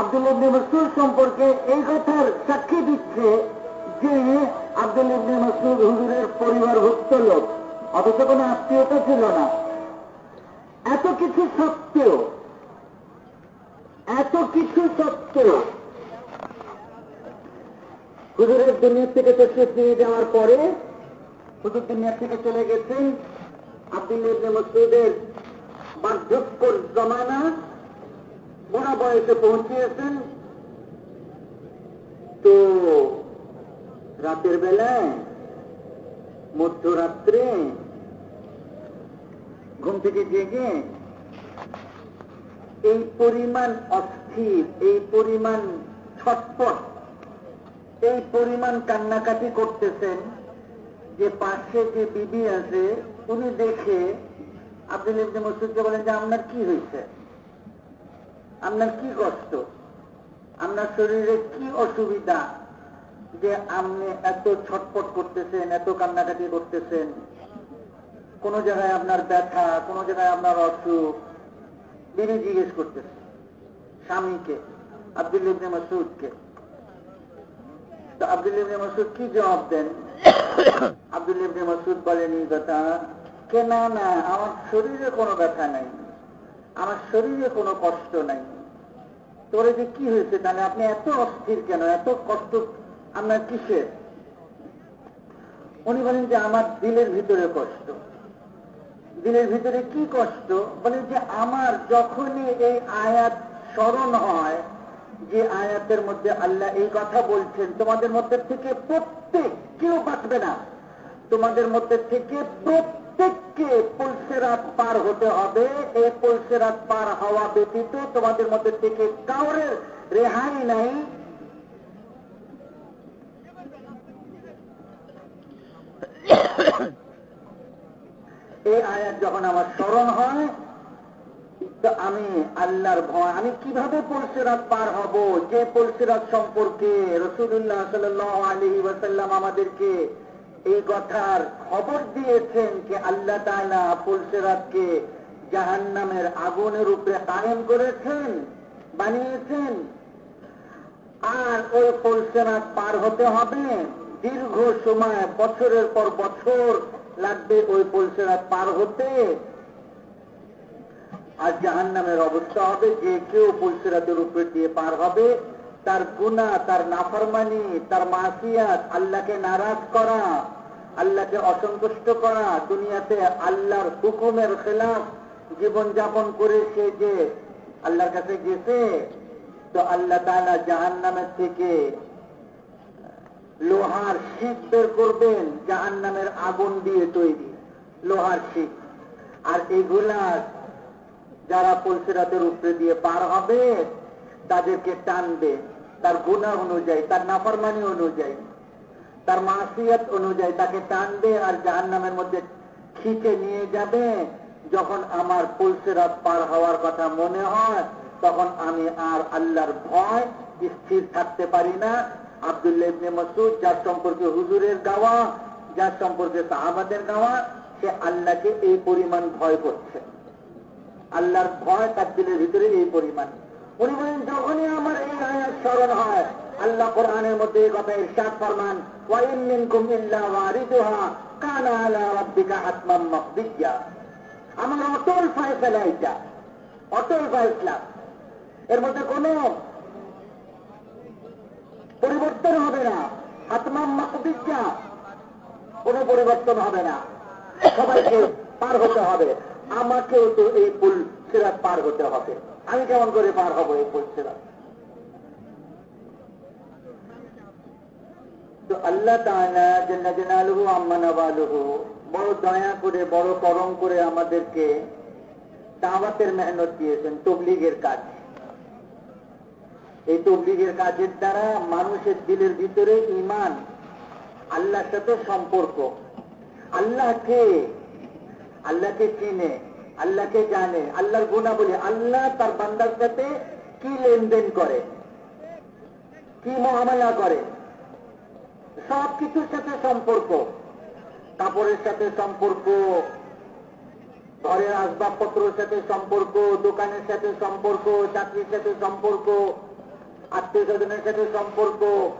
আব্দুল ইবনে মসুদ সম্পর্কে এই কথার সাক্ষী দিচ্ছে যে আব্দুল ইবনে মসুদ হুজুরের পরিবারভুক্ত লোক। অথচ কোনো আত্মীয়তা ছিল না। এত কিছু সত্ত্বেও, এত কিছু সত্ত্বেও হুজুরের দুনিয়ার থেকে তসরিফ যাওয়ার পরে হুজুর দুনিয়ার থেকে চলে গেছেন আব্দুল ইবনে মসুদের বার্ধক্যর জমানা বুড়া বয়সে পৌঁছিয়েছেন। তো রাতের বেলায়, মধ্যরাত্রে ঘুম থেকে জেগে এই পরিমাণ অস্থির, এই পরিমাণ ছটপট এই পরিমাণ কান্নাকাটি করতেছেন যে পাশে যে বিবি আছে, উনি দেখে আপনি মসুদকে বলেন যে, আপনার কি হয়েছে? আপনার কি কষ্ট? আপনার শরীরে কি অসুবিধা যে আপনি এত ছটপট করতেছেন, এত কান্নাকাটি করতেছেন? কোন জায়গায় আপনার ব্যথা, কোন জায়গায় আপনার অসুখ? বিবি জিজ্ঞেস করতেছে, স্বামীকে আব্দুল ইবনে মসুদকে তো আব্দুল ইবনে মসুদ কি জবাব দেন? আব্দুল ইবনে মসুদ বলেন, এই কথা, কে না না, আমার শরীরে কোনো ব্যথা নাই, আমার শরীরে কোনো কষ্ট নাই। তোরে যে কি হয়েছে তাহলে আপনি এত অস্থির কেন? এত কষ্ট? আপনার কিসের? উনি বলেন যে আমার দিলের ভিতরে কষ্ট। দিলের ভিতরে কি কষ্ট? বলেন যে আমার যখনই এই আয়াত স্মরণ হয়, যে আয়াতের মধ্যে আল্লাহ এই কথা বলছেন, তোমাদের মধ্যে থেকে প্রত্যেক কেউ বাঁচবে না। তোমাদের মধ্যে থেকে প্রত্যেককে পলসেরাত পার হতে হবে। এই পলসেরাত পার হওয়া ব্যতীত তোমাদের মধ্যে থেকে কাউরের রেহাই নাই। এই আয়াত যখন আমার স্মরণ হয়, তো আমি আল্লাহর ভয়, আমি কীভাবে পলসেরাত পার হব? যে পলসেরাত সম্পর্কে রসুল্লাহ সাল আলী ওয়াসাল্লাম আমাদেরকে এই কথার খবর দিয়েছেন যে আল্লাহ তালা পলসেরাতকে জাহান নামের আগুনের উপরে কায়েম করেছেন, বানিয়েছেন। আর ওই পলসেরাত পার হতে হবে। দীর্ঘ সময়, বছরের পর বছর লাগবে ওই পলসেরাত পার হতে। আর জাহান নামের অবস্থা হবে যে কেউ পুলসিরাতের উপর দিয়ে পার হবে। তার গুণা তার নাফরমানি, তার মাসিয়াত, আল্লাহকে নারাজ করা, আল্লাহকে অসন্তুষ্ট করা, দুনিয়াতে আল্লাহর হুকুমের খেলাফ জীবন যাপন করে সে যে আল্লাহর কাছে গেছে, তো আল্লাহ তালা জাহান নামের থেকে লোহার শীত বের করবেন জাহান নামের আগুন দিয়ে তৈরি, লোহার শীত আর এগুলা যারা পলসিরাতের উপরে দিয়ে পার হবে, তাদেরকে টানবে। তার গুণা অনুযায়ী, তার নাফরমানি অনুযায়ী, তার মাসিয়াত অনুযায়ী তাকে টানবে আর জাহান নামের মধ্যে খিচে নিয়ে যাবে। যখন আমার পলসিরাত পার হওয়ার কথা মনে হয়, তখন আমি আর আল্লাহর ভয় স্থির থাকতে পারি না। আবদুল্লাহ মসুদ যার সম্পর্কে হুজুরের গাওয়া যার সম্পর্কে সাহাবাদের গাওয়া সে আল্লাহকে এই পরিমাণ ভয় করছে। আল্লাহর ভয় তার দিলের ভিতরে এই পরিমাণ। উনি যখনই আমার এই আয়াত স্মরণ হয়। আল্লাহ কোরআনের মধ্যে এই কথা ইরশাদ ফরমান, ওয়াইন মিনকুম ইল্লা ওয়ারিদুহা, কানা আলা রাব্বিকা হাতমান মাকদিয়া আমার অটল ফয়সালা এটা অটল ফয়সলা এর মধ্যে কোনো পরিবর্তন হবে না। হাতমান মাকদিয়া কোনো পরিবর্তন হবে না। সবাইকে পার হতে হবে। আমাকেও তো এই পুল সিরাত পার হতে হবে। আমি কেমন করে পার হব এই পুল তো আল্লাহ তাআলা জান্না জানালুহু বড় দয়া করে, বড় করম করে আমাদেরকে দাওয়াতের মেহনত দিয়েছেন তবলিগের কাজ এই তবলিগের কাজের দ্বারা মানুষের দিলের ভিতরে ইমান আল্লাহর সাথে সম্পর্ক। আল্লাহকে আল্লাহকে চিনে আল্লাহকে জানে? আল্লাহর গুণা বলি আল্লাহ তার বান্দার সাথে কি লেনদেন করে? কি মহামায়া করে? সব কিছুর সাথে সম্পর্ক। কাপড়ের সাথে সম্পর্ক, ঘরের আসবাবপত্রের সাথে সম্পর্ক, দোকানের সাথে সম্পর্ক, চাকরির সাথে সম্পর্ক আত্মীয় স্বজনের সাথে সম্পর্ক।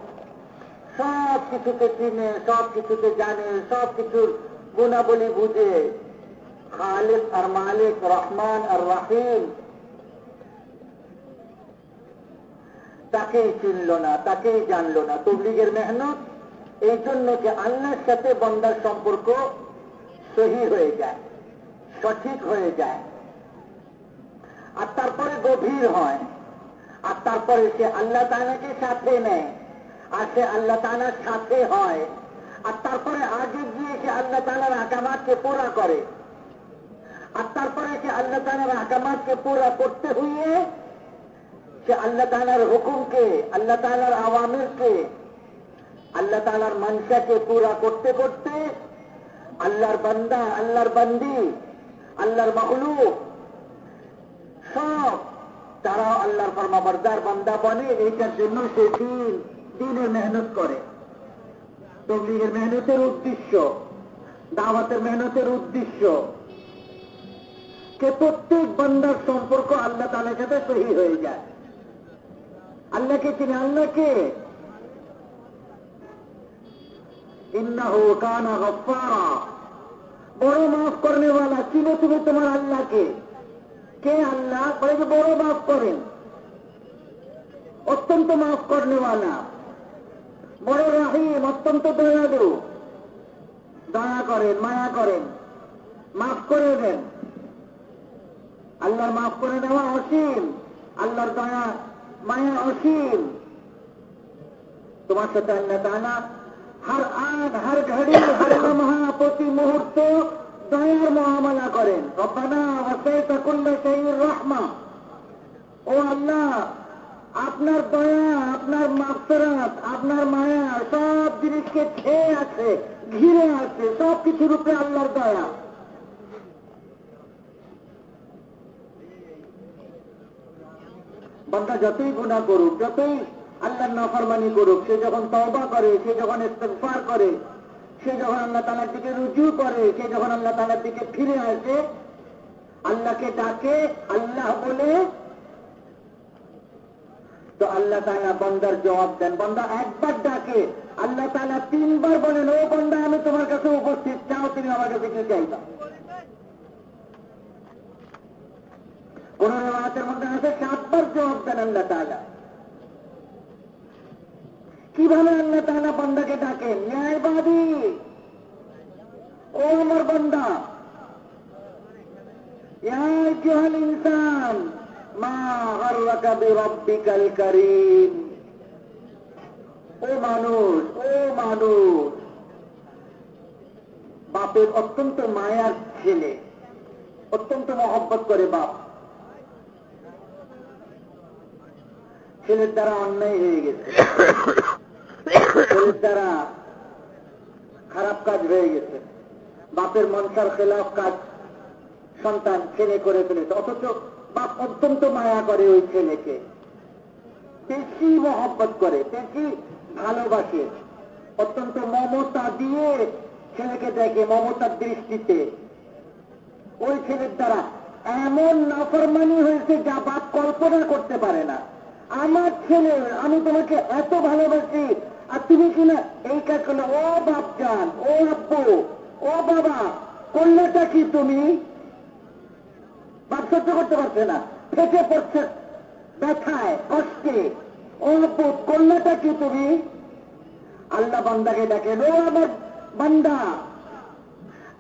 সব কিছুতে চিনে সব কিছুতে জানে সব কিছুর গুণাবলী বুঝে। খালেক আর মালিক রহমান আর রাহিম তাকেই চিনল না, তাকেই জানল না। তবলিগের মেহনত, এই জন্য যে আল্লাহর সাথে বন্দার সম্পর্ক সহি হয়ে যায়, সঠিক হয়ে যায়? আর তারপরে গভীর হয়। আর তারপরে সে আল্লাহ তালাকে সাথে নেয়, আর সে আল্লাহ তালার সাথে হয়। আর তারপরে আগে গিয়ে সে আল্লাহ তালার আকামাতকে পুরা করে। আর তারপরে সে আল্লাহ তালার আকামাতকে পুরা করতে হইয়ে সে আল্লাহ তালার হুকুমকে, আল্লাহ তালার আওয়ামিরকে, আল্লাহ তালার মনসাকে পুরা করতে করতে আল্লাহর বান্দা, আল্লাহর বান্দি, আল্লাহর মহলুক সব তারা আল্লাহর ফরমাবরদার বান্দা বনে, এইটার জন্য সে দিন দিনের মেহনত করে। তবলিগের মেহনতের উদ্দেশ্য, দাওয়াতের মেহনতের উদ্দেশ্য সে প্রত্যেক বান্দার সম্পর্ক আল্লাহ তালের সাথে সহি হয়ে যায়। আল্লাহকে চিনে আল্লাহকে বড় মাফ করেন বলা চিনে তুমি তোমার আল্লাহকে কে? আল্লাহ? বলে যে বড় মাফ করেন। অত্যন্ত মাফ করবে বলা বড় রাহিম, অত্যন্ত দয়াদু দয়া করেন, মায়া করেন। মাফ করে দেন। আল্লাহর মাফ করে দেওয়া অসীম। আল্লাহর দয়া মায়া অসীম। তোমার সাথে আল্লাহ তালা হর আগ, হর ঘড়ি, হর লমহা প্রতি মুহূর্ত দয়ার মহামালা করেন। রব্বানা ওয়াসাইতা কুল্লা শাইইর রাহমা। ও আল্লাহ, আপনার দয়া, আপনার মাফসরাত আপনার মায়া সব জিনিসকে খেয়ে আছে, ঘিরে আছে সব কিছুর উপরে আল্লাহর দয়া। বান্দা যতই গুণা করুক, যতই আল্লাহর নাফরমানি করুক, সে যখন তওবা করে, সে যখন ইস্তেগফার করে, সে যখন আল্লাহ তালার দিকে রুজু করে, সে যখন আল্লাহ তালার দিকে ফিরে আসে, আল্লাহকে ডাকে, আল্লাহ বলে, তো আল্লাহ তালা বন্দার জবাব দেন। বন্দা একবার ডাকে, আল্লাহ তালা তিনবার বলেন, ও বন্দা, আমি তোমার কাছে উপস্থিত চাও তুমি আমার কাছে কি চাইবা। কোন রেওয়াতের মধ্যে আছে সাতবার জবাব দেন আল্লাহ তালা কীভাবে আল্লাহ তালা বন্দাকে ডাকেন ন্যায়বাদী। ও আমার বন্দা। ইনসান করিম। ও মানুষ ও মানুষ। বাপের অত্যন্ত মায়ার ছেলে, অত্যন্ত মহব্বত করে বাপ। ছেলের দ্বারা অন্যায় হয়ে গেছে। ছেলের দ্বারা খারাপ কাজ হয়ে গেছে। বাপের মনসার খেলাফ কাজ সন্তান ছেলে করে ফেলেছে। অথচ বাপ অত্যন্ত মায়া করে ওই ছেলেকে। বেশি মহব্বত করে বেশি ভালোবাসে। অত্যন্ত মমতা দিয়ে ছেলেকে দেখে, মমতার দৃষ্টিতে। ওই ছেলের দ্বারা এমন নাফরমানি হয়েছে যা বাপ কল্পনা করতে পারে না। আমার ছেলে, আমি তোমাকে এত ভালোবাসি। আর তুমি কিনা এই কাজ করলে? ও বাপ যান ও আব্বু, ও বাবা, করলেটা কি তুমি? বাপ সহ্য করতে পারছে না। ফেটে পড়ছে ব্যথায়, কষ্টে। ও আব্বু, করলেটা কি তুমি? আল্লাহ বান্দাকে ডাকেন ও আমার বান্দা,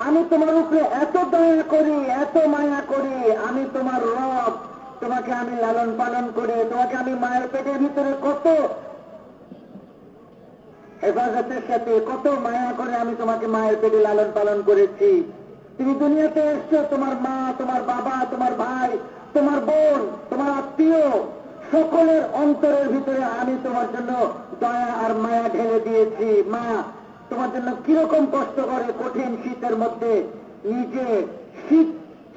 আমি তোমার উপরে এত দয়া করি, এত মায়া করি, আমি তোমার রব। তোমাকে আমি লালন পালন করে, তোমাকে আমি মায়ের পেটের ভিতরে কত হেফাজতের সাথে কত মায়া করে আমি তোমাকে মায়ের পেটে লালন পালন করেছি। তুমি দুনিয়াতে এসছো, তোমার মা, তোমার বাবা, তোমার ভাই, তোমার বোন, তোমার আত্মীয়, সকলের অন্তরের ভিতরে আমি তোমার জন্য দয়া আর মায়া ঢেলে দিয়েছি। মা, তোমার জন্য কীরকম কষ্ট করে কঠিন শীতের মধ্যে নিজে শীত,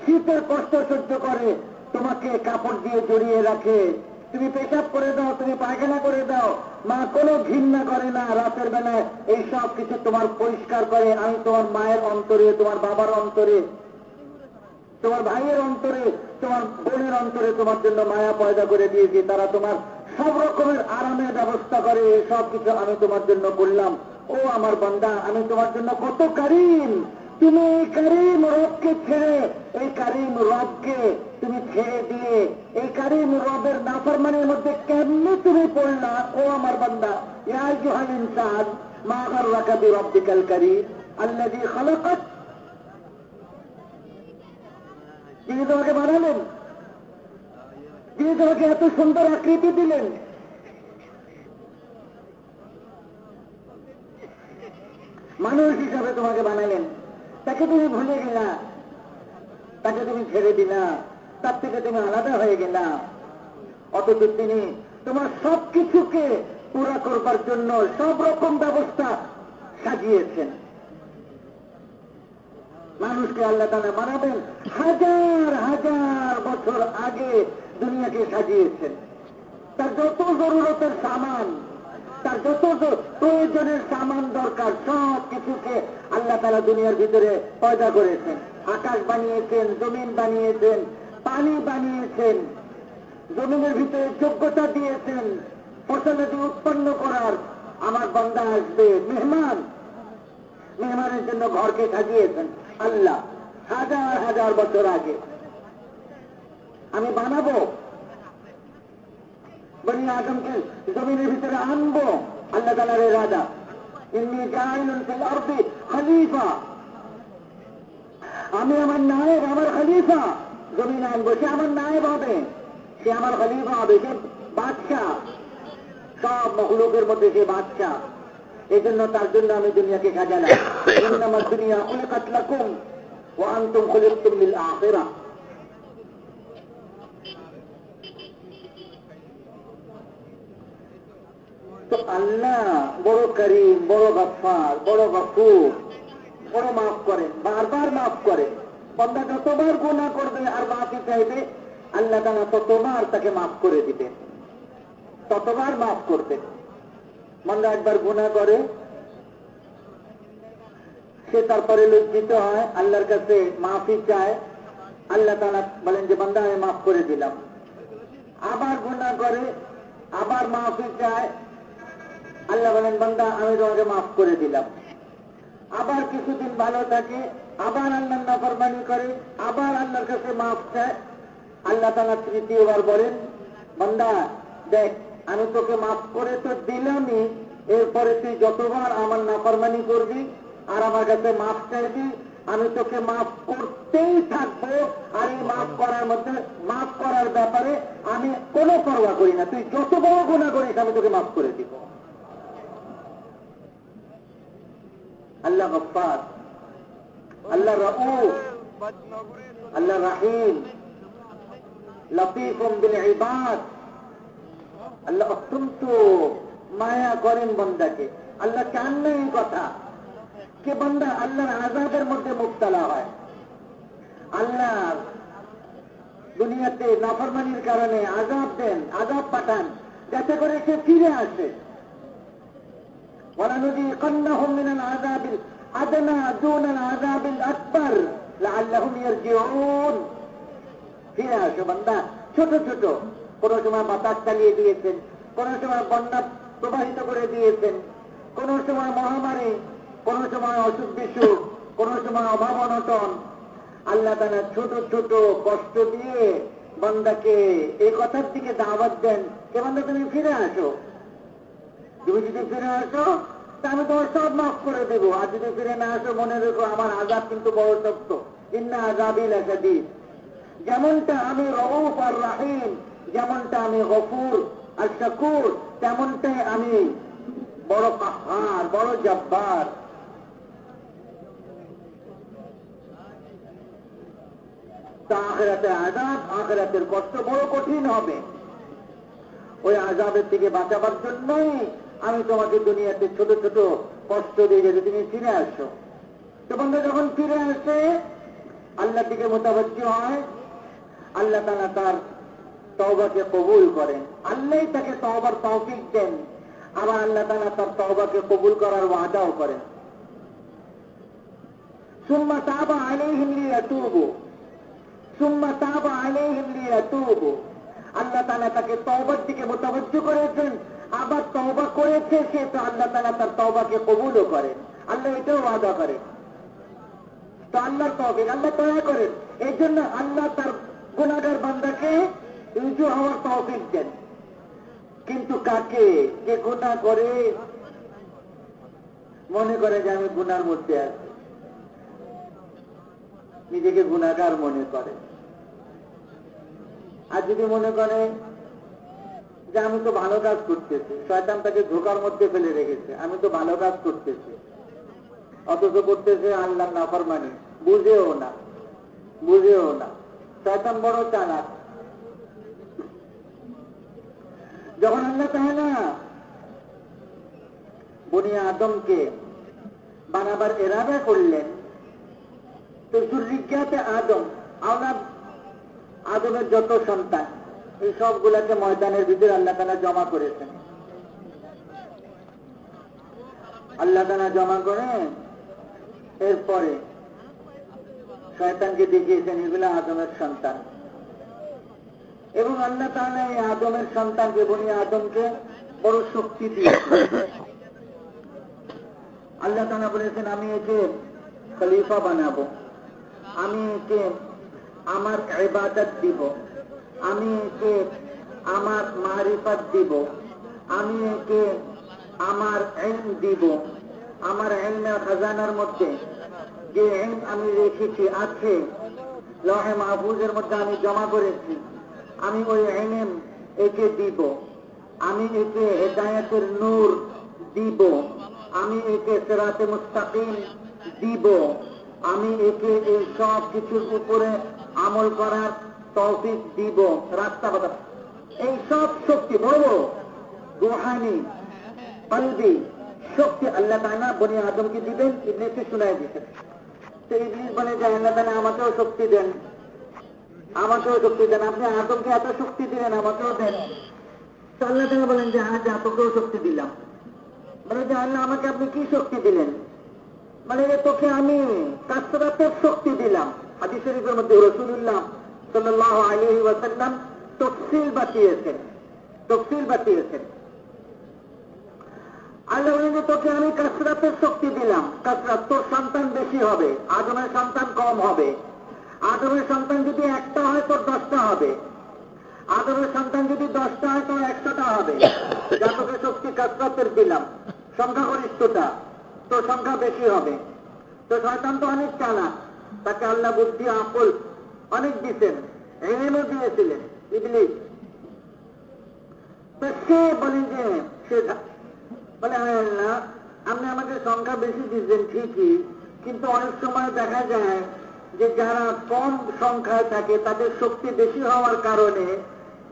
শীতের কষ্ট সহ্য করে তোমাকে কাপড় দিয়ে জড়িয়ে রাখে। তুমি পেশাব করে দাও, তুমি পায়খানা করে দাও। মা কোনো ঘৃণা করে না রাতের বেলায় এই সব কিছু তোমার পরিষ্কার করে। আমি তোমার মায়ের অন্তরে, তোমার বাবার অন্তরে, তোমার ভাইয়ের অন্তরে, তোমার বোনের অন্তরে তোমার জন্য মায়া পয়দা করে দিয়েছি। তারা তোমার সব রকমের আরামের ব্যবস্থা করে। সব কিছু আমি তোমার জন্য করলাম। ও আমার বান্দা, আমি তোমার জন্য কত কারিম। তুমি এই কারিম রবকে ছেড়ে, এই কারিম রবকে তুমি ছেড়ে দিয়ে এই কারিম রবের নাফরমানের মধ্যে কেমনি তুমি পড়লা? ও আমার বান্দা, ইয়া জোহান ইনসান, মা রাখা বি রব্বিকাল কারিম, আল্লাযী খালাকাত। তিনি তোমাকে বানালেন? তিনি তোমাকে এত সুন্দর আকৃতি দিলেন? মানুষ হিসাবে তোমাকে বানালেন। তাকে তুমি ভুলে গেলা। তাকে তুমি ছেড়ে দিলা। তার থেকে তুমি আলাদা হয়ে গেলা। অথচ তিনি তোমার সব কিছুকে পুরা করবার জন্য সব রকম ব্যবস্থা সাজিয়েছেন। মানুষকে আল্লাহ তারা মানাবেন হাজার হাজার বছর আগে দুনিয়াকে সাজিয়েছেন। তার যত জরুরতের সামান, তার যত প্রয়োজনের সামান দরকার সব কিছুকে আল্লাহ তারা দুনিয়ার ভিতরে পয়দা করেছেন। আকাশ বানিয়েছেন, জমিন বানিয়েছেন পানি বানিয়েছেন। জমিনের ভিতরে যোগ্যতা দিয়েছেন। ফসলাদি উৎপন্ন করার আমার বন্দা আসবে। মেহমান। মেহমানের জন্য ঘরকে সাজিয়েছেন। আল্লাহ, হাজার হাজার বছর আগে। আমি বানাবো। বনি আদমকে জমিনের ভিতরে আনব। আল্লাহ তালার রাজা। জাহিনুল ফিল খলিফা। আমি আমার নায়েব, আমার খলিফা। জমিনে আনব সে আমার নায়েব হবে। সে আমার খলিফা হবে সে বাদশাহ। সব মহলুকের মধ্যে সে বাদশাহ। এই জন্য তার জন্য আমি দুনিয়াকে সাজালাম আমার দুনিয়া খুলে কাটলাকুম ও আন্তম খুলে লিল আখেরা। তো আল্লাহ বড় করিম বড় গফার বড় গফুর বড় মাফ করেন বারবার মাফ করেন। বন্দা যতবার গুণা করবে আর মাফি চাইবে, আল্লাহ তালা ততবার তাকে মাফ করে দিবেন ততবার মাফ করবেন বন্দা একবার গুণা করে, সে তারপরে লজ্জিত হয়, আল্লাহর কাছে মাফি চায়। আল্লাহ তালা বলেন যে, বান্দা, আমি মাফ করে দিলাম। আবার গুণা করে, আবার মাফি চায়। আল্লাহ বলেন, বান্দা, আমি তোমাকে মাফ করে দিলাম। আবার কিছুদিন ভালো থাকে আবার আল্লাহ নাফরমানি করে, আবার আল্লাহর কাছে মাফ চায়। আল্লাহ তালা তৃতীয়বার বলেন, বান্দা, দেখ, আমি তোকে মাফ করে তো দিলামই, এরপরে তুই যতবার আমার নাফরমানি করবি আর আমার কাছে মাফ চাইবি, আমি তোকে মাফ করতেই থাকব আর এই মাফ করার মধ্যে, মাফ করার ব্যাপারে আমি কোনো পরোয়া করি না। তুই যত বড় গুণা করিস, আমি তোকে মাফ করে দিব। আল্লাহ আল্লাহ রাউফ, আল্লাহ রাহিম লতিফম বিন ইবাদ। আল্লাহ অত্যন্ত মায়া করেন বন্দাকে। আল্লাহ চান না এই কথা কে বন্দা আল্লাহর আজাদের মধ্যে মুক্তলা হয়। আল্লাহ দুনিয়াতে নফরমানির কারণে আজাব দেন আজাব পাঠান, যাতে করে সে ফিরে আসে। ওরা নদী কন্যা হোমিনাল আজাদ الأدنى دون العذاب الأكبر لعلهم يرجعون ফিরে আসো বান্দা ছোট ছোট কোন সময় বাতাস চালিয়ে দিয়েছেন কোন সময় বন্যা প্রবাহিত করে দিয়েছেন কোন সময় মহামারী কোন সময় অসুখ বিসুখ কোন সময় অভাব অনটন আল্লাহ তারা ছোট ছোট কষ্ট দিয়ে বন্দাকে এই কথার দিকে দাওয়াত দেন কে বন্ধা তুমি ফিরে আসো তুমি যদি ফিরে আসো আমি তোমার সব মাফ করে দেবো। আর যদি ফিরে না আসো, মনে রেখো আমার আজাব কিন্তু বড় শক্ত। ইন্না আজাবিল একাদিস যেমনটা আমি রউফ আর রাহিম, যেমনটা আমি গফুর আর শাকুর, তেমনটাই আমি বড় কাহার বড় জব্বার। তা আখেরাতে আজাব আখেরাতের কষ্ট বড় কঠিন হবে। ওই আজাবের থেকে বাঁচাবার জন্যই আমি তোমাকে দুনিয়াতে ছোট ছোট কষ্ট দিয়ে যেতে তুমি ফিরে আসো। তো বন্ধু, যখন ফিরে আসে, আল্লাহ দিকে মোতাবজ্য হয়। আল্লাহ তালা তার তওবাকে কবুল করেন। আল্লাহ তাকে তওবার তৌফিক দেন। আবার আল্লাহ তালা তার তওবাকে কবুল করার ওয়াদাও করেন। সুম্মা তাবা আলাইহিম লিয়াতুবু। সুম্মা তাবা আলাইহিম লিয়াতুবু। আল্লাহ তালা তাকে তহবার দিকে মোতাবজ্জ করেছেন। আবার তহবা করেছে, সে তো আল্লাহ তালা তার তহবাকে কবুলও করেন। আল্লাহ এটাও ওয়াদা করেন। তো আল্লাহর তহবিক আল্লাহ দয়া করেন। এই জন্য আল্লাহ তার গুণাগার বান্দাকে উঁচু হওয়ার তহবিক দেন। কিন্তু কাকে? যে গুণা করে, মনে করে যে আমি গুনার মধ্যে আছি। নিজেকে গুণাগার মনে করে। আর যদি মনে করে যে আমি তো ভালো কাজ করতেছি, শয়তান তাকে ধোকার মধ্যে ফেলে রেখেছে, আমি তো ভালো কাজ করতেছি। অথচ করতেছে আল্লাহ নাফরমানি, বুঝেও না বুঝেও না। শয়তান বড় চালাক। যখন আল্লাহ তাহে না বনিয়া আদমকে বানাবার এরাদা করলেন, তো জুরিজ্ঞাতে আদম, আওলাদ আদমের যত সন্তান এই সবগুলাকে ময়দানের ভিতরে আল্লাহ তালা জমা করেছেন। আল্লাহ তালা জমা করে এরপরে শয়তানকে দেখিয়েছেন, এগুলো আদমের সন্তান। এবং আল্লাহ তাহলে এই আদমের সন্তানকে, বনি আদমকে বড় শক্তি দিয়েছেন। আল্লাহ তালা বলেছেন, আমি একে খলিফা বানাবো, আমি একে আমার এবাদত দিব। আমি একে আমার মারিফত দিব। আমি একে আমার এন দিব। আমার এলমের খাজানার মধ্যে যে এন আমি রেখেছি, আছে, লহে মাহফুজের মধ্যে আমি জমা করেছি, আমি ওই এনএম একে দিব। আমি একে হেদায়তের নূর দিব। আমি একে সেরাতে মুস্তাকিম দিব। আমি একে এই সব কিছুর উপরে আমল করার তৌফিক দিব, রাস্তা কথা এই সব শক্তি বড় রোহানি কলবি শক্তি আল্লাহ তালা বনি আদমকে দিবেন ইবলিসকে শোনায় দিতেন তো ইবলিস বলে যে আল্লাহ তালা আমাকেও শক্তি দেন। আমাকেও শক্তি দেন। আপনি আদমকে এত শক্তি দিলেন, আমাকেও দেন। তো আল্লাহ তালা বলেন যে হ্যাঁ যে তোকেও শক্তি দিলাম। বলে যে, আল্লাহ, আমাকে আপনি কি শক্তি দিলেন? মানে তোকে আমি কাস্তরাতের শক্তি দিলাম। হাদি শরীফের মধ্যে রসুল্লাহ সাল্লাহ আলী ওয়াসাল্লাম তফসিল বাতিয়েছেন। তফসিল বাতিয়েছেন। আল্লাহ তোকে আমি কাসরাতের শক্তি দিলাম। কাসরাত তোর সন্তান বেশি হবে, আদমের সন্তান কম হবে। আদমের সন্তান যদি একটা হয়, তোর দশটা হবে। আদমের সন্তান যদি দশটা হয়, তোর একশোটা হবে। যা শক্তি কাসরাতের দিলাম। সংখ্যাগরিষ্ঠতা তোর সংখ্যা বেশি হবে। তো শয়তান তো অনেক চালা তাকে আল্লাহ বুদ্ধি আকল অনেক দিচ্ছেন এমও দিয়েছিলেন ইবলিশ তো সে বলে যে, সে বলে আল্লাহ আপনি আমাকে সংখ্যা বেশি দিচ্ছেন ঠিকই, কিন্তু অনেক সময় দেখা যায় যে যারা কম সংখ্যায় থাকে, তাদের শক্তি বেশি হওয়ার কারণে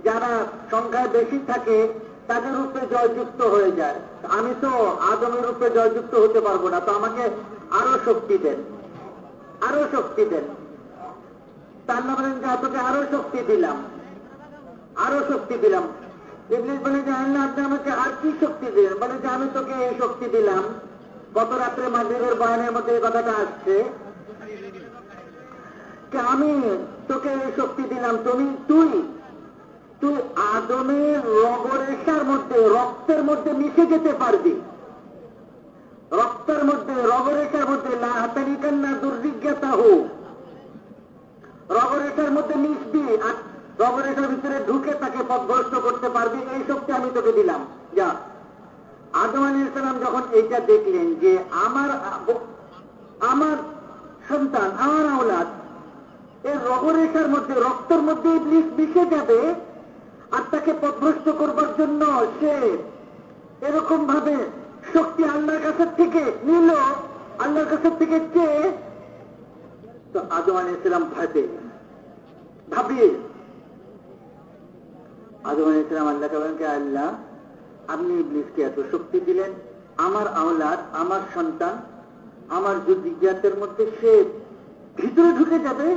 যারা সংখ্যায় বেশি থাকে, তাদের রূপে জয়যুক্ত হয়ে যায়। আমি তো আদমের রূপে জয়যুক্ত হতে পারব না, তো আমাকে আরও শক্তি দেন আরও শক্তি দেন। না যে আরও শক্তি দিলাম। আরও শক্তি দিলাম। বলে যে, আল্লাহ, আপনি আমাকে আর কি শক্তি দিলেন? বলে যে, আমি তোকে এই শক্তি দিলাম। গত রাত্রে বয়ানের মধ্যে এই কথাটা আসছে আমি তোকে এই শক্তি দিলাম। তুমি, তুই তুই আদমের রগরেশার মধ্যে, রক্তের মধ্যে মিশে যেতে পারবি। রক্তের মধ্যে রগরেশার মধ্যে লাহাতারিকান্না দুর্বিজ্ঞতা হোক রগরেশার মধ্যে মিশবি আর রগরেশার ভিতরে ঢুকে তাকে পথভ্রষ্ট করতে পারবি, এই শক্তি আমি তোকে দিলাম। যা। আদম আলী ইসলাম যখন এইটা দেখলেন যে আমার আমার সন্তান, আমার আওলাদ এই রগরেশার মধ্যে, রক্তের মধ্যে মিশে যাবে আর তাকে পথভ্রষ্ট করবার জন্য সে এরকম ভাবে শক্তি আল্লাহর কাছের থেকে নিল, আল্লাহর কাছের থেকে চেয়ে তো আদম আলী ইসলাম ভাবে ভাবিয়ে আদম আলী ইসলাম আল্লাহকে বলেন আল্লাহ, আপনি ইবলিসকে এত শক্তি দিলেন, আমার আওলাদ, আমার সন্তান, আমার জিজ্ঞাসের মধ্যে সে ভিতরে ঢুকে যাবে,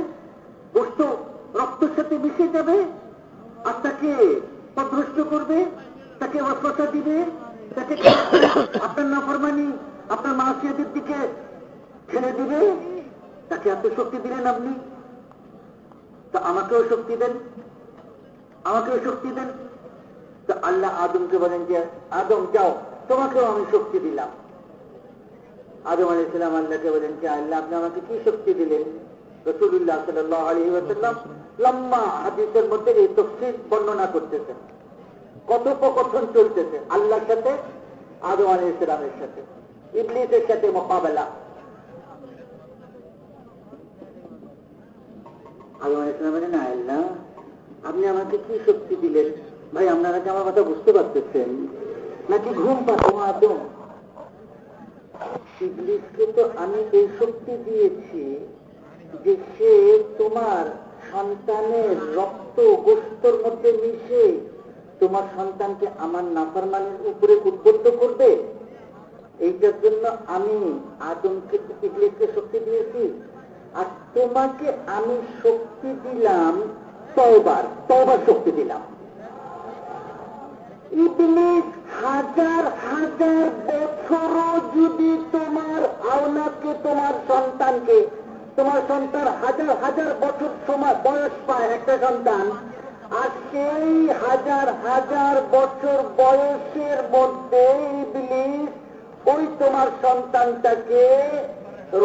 বস্তু রক্তের সাথে মিশে যাবে, আর তাকে পদভ্রষ্ট করবে, তাকে অস্পতা দিবে, তাকে আপনার নাফরমানি, আপনার মাসিয়াদের দিকে ছেড়ে দিবে তাকে এত শক্তি দিলেন আপনি? তা আমাকেও শক্তি দেন। আমাকেও শক্তি দেন। তো আল্লাহ আদমকে বলেন যে, আদম, যাও, তোমাকেও আমি শক্তি দিলাম। আদম আলী ইসলাম আল্লাহকে বলেন যে, আল্লাহ, আপনি আমাকে কি শক্তি দিলেন? রসুল্লাহ সাল্লাহ আলী ওয়াসাল্লাম লম্বা হাদিসের মধ্যে এই তফসিল বর্ণনা করতেছেন। কথোপকথন চলতেছে আল্লাহর সাথে, আদম আলী ইসলামের সাথে। ইবলিসের সাথে মোকাবেলা। আদম আলী ইসলাম বলেন আল্লাহ আপনি আমাকে কি শক্তি দিলেন? ভাই, আপনারা কি আমার কথা বুঝতে পারতেছেন? নাকি ঘুম পাবো আদম তো আমি এই শক্তি দিয়েছি যে সে তোমার সন্তানের রক্ত গোস্তর মধ্যে মিশে তোমার সন্তানকে আমার নাফারমানের উপরে উদ্বুদ্ধ করবে। এইটার জন্য আমি আদমকে শক্তি দিয়েছি। আর তোমাকে আমি শক্তি দিলাম তওবার তওবার শক্তি দিলাম। ইবলিস হাজার হাজার বছরও যদি তোমার আওলাদকে তোমার সন্তানকে, তোমার সন্তান হাজার হাজার বছর সময় বয়স পায় একটা সন্তান, আর সেই হাজার হাজার বছর বয়সের মধ্যে ইবলিস ওই তোমার সন্তানটাকে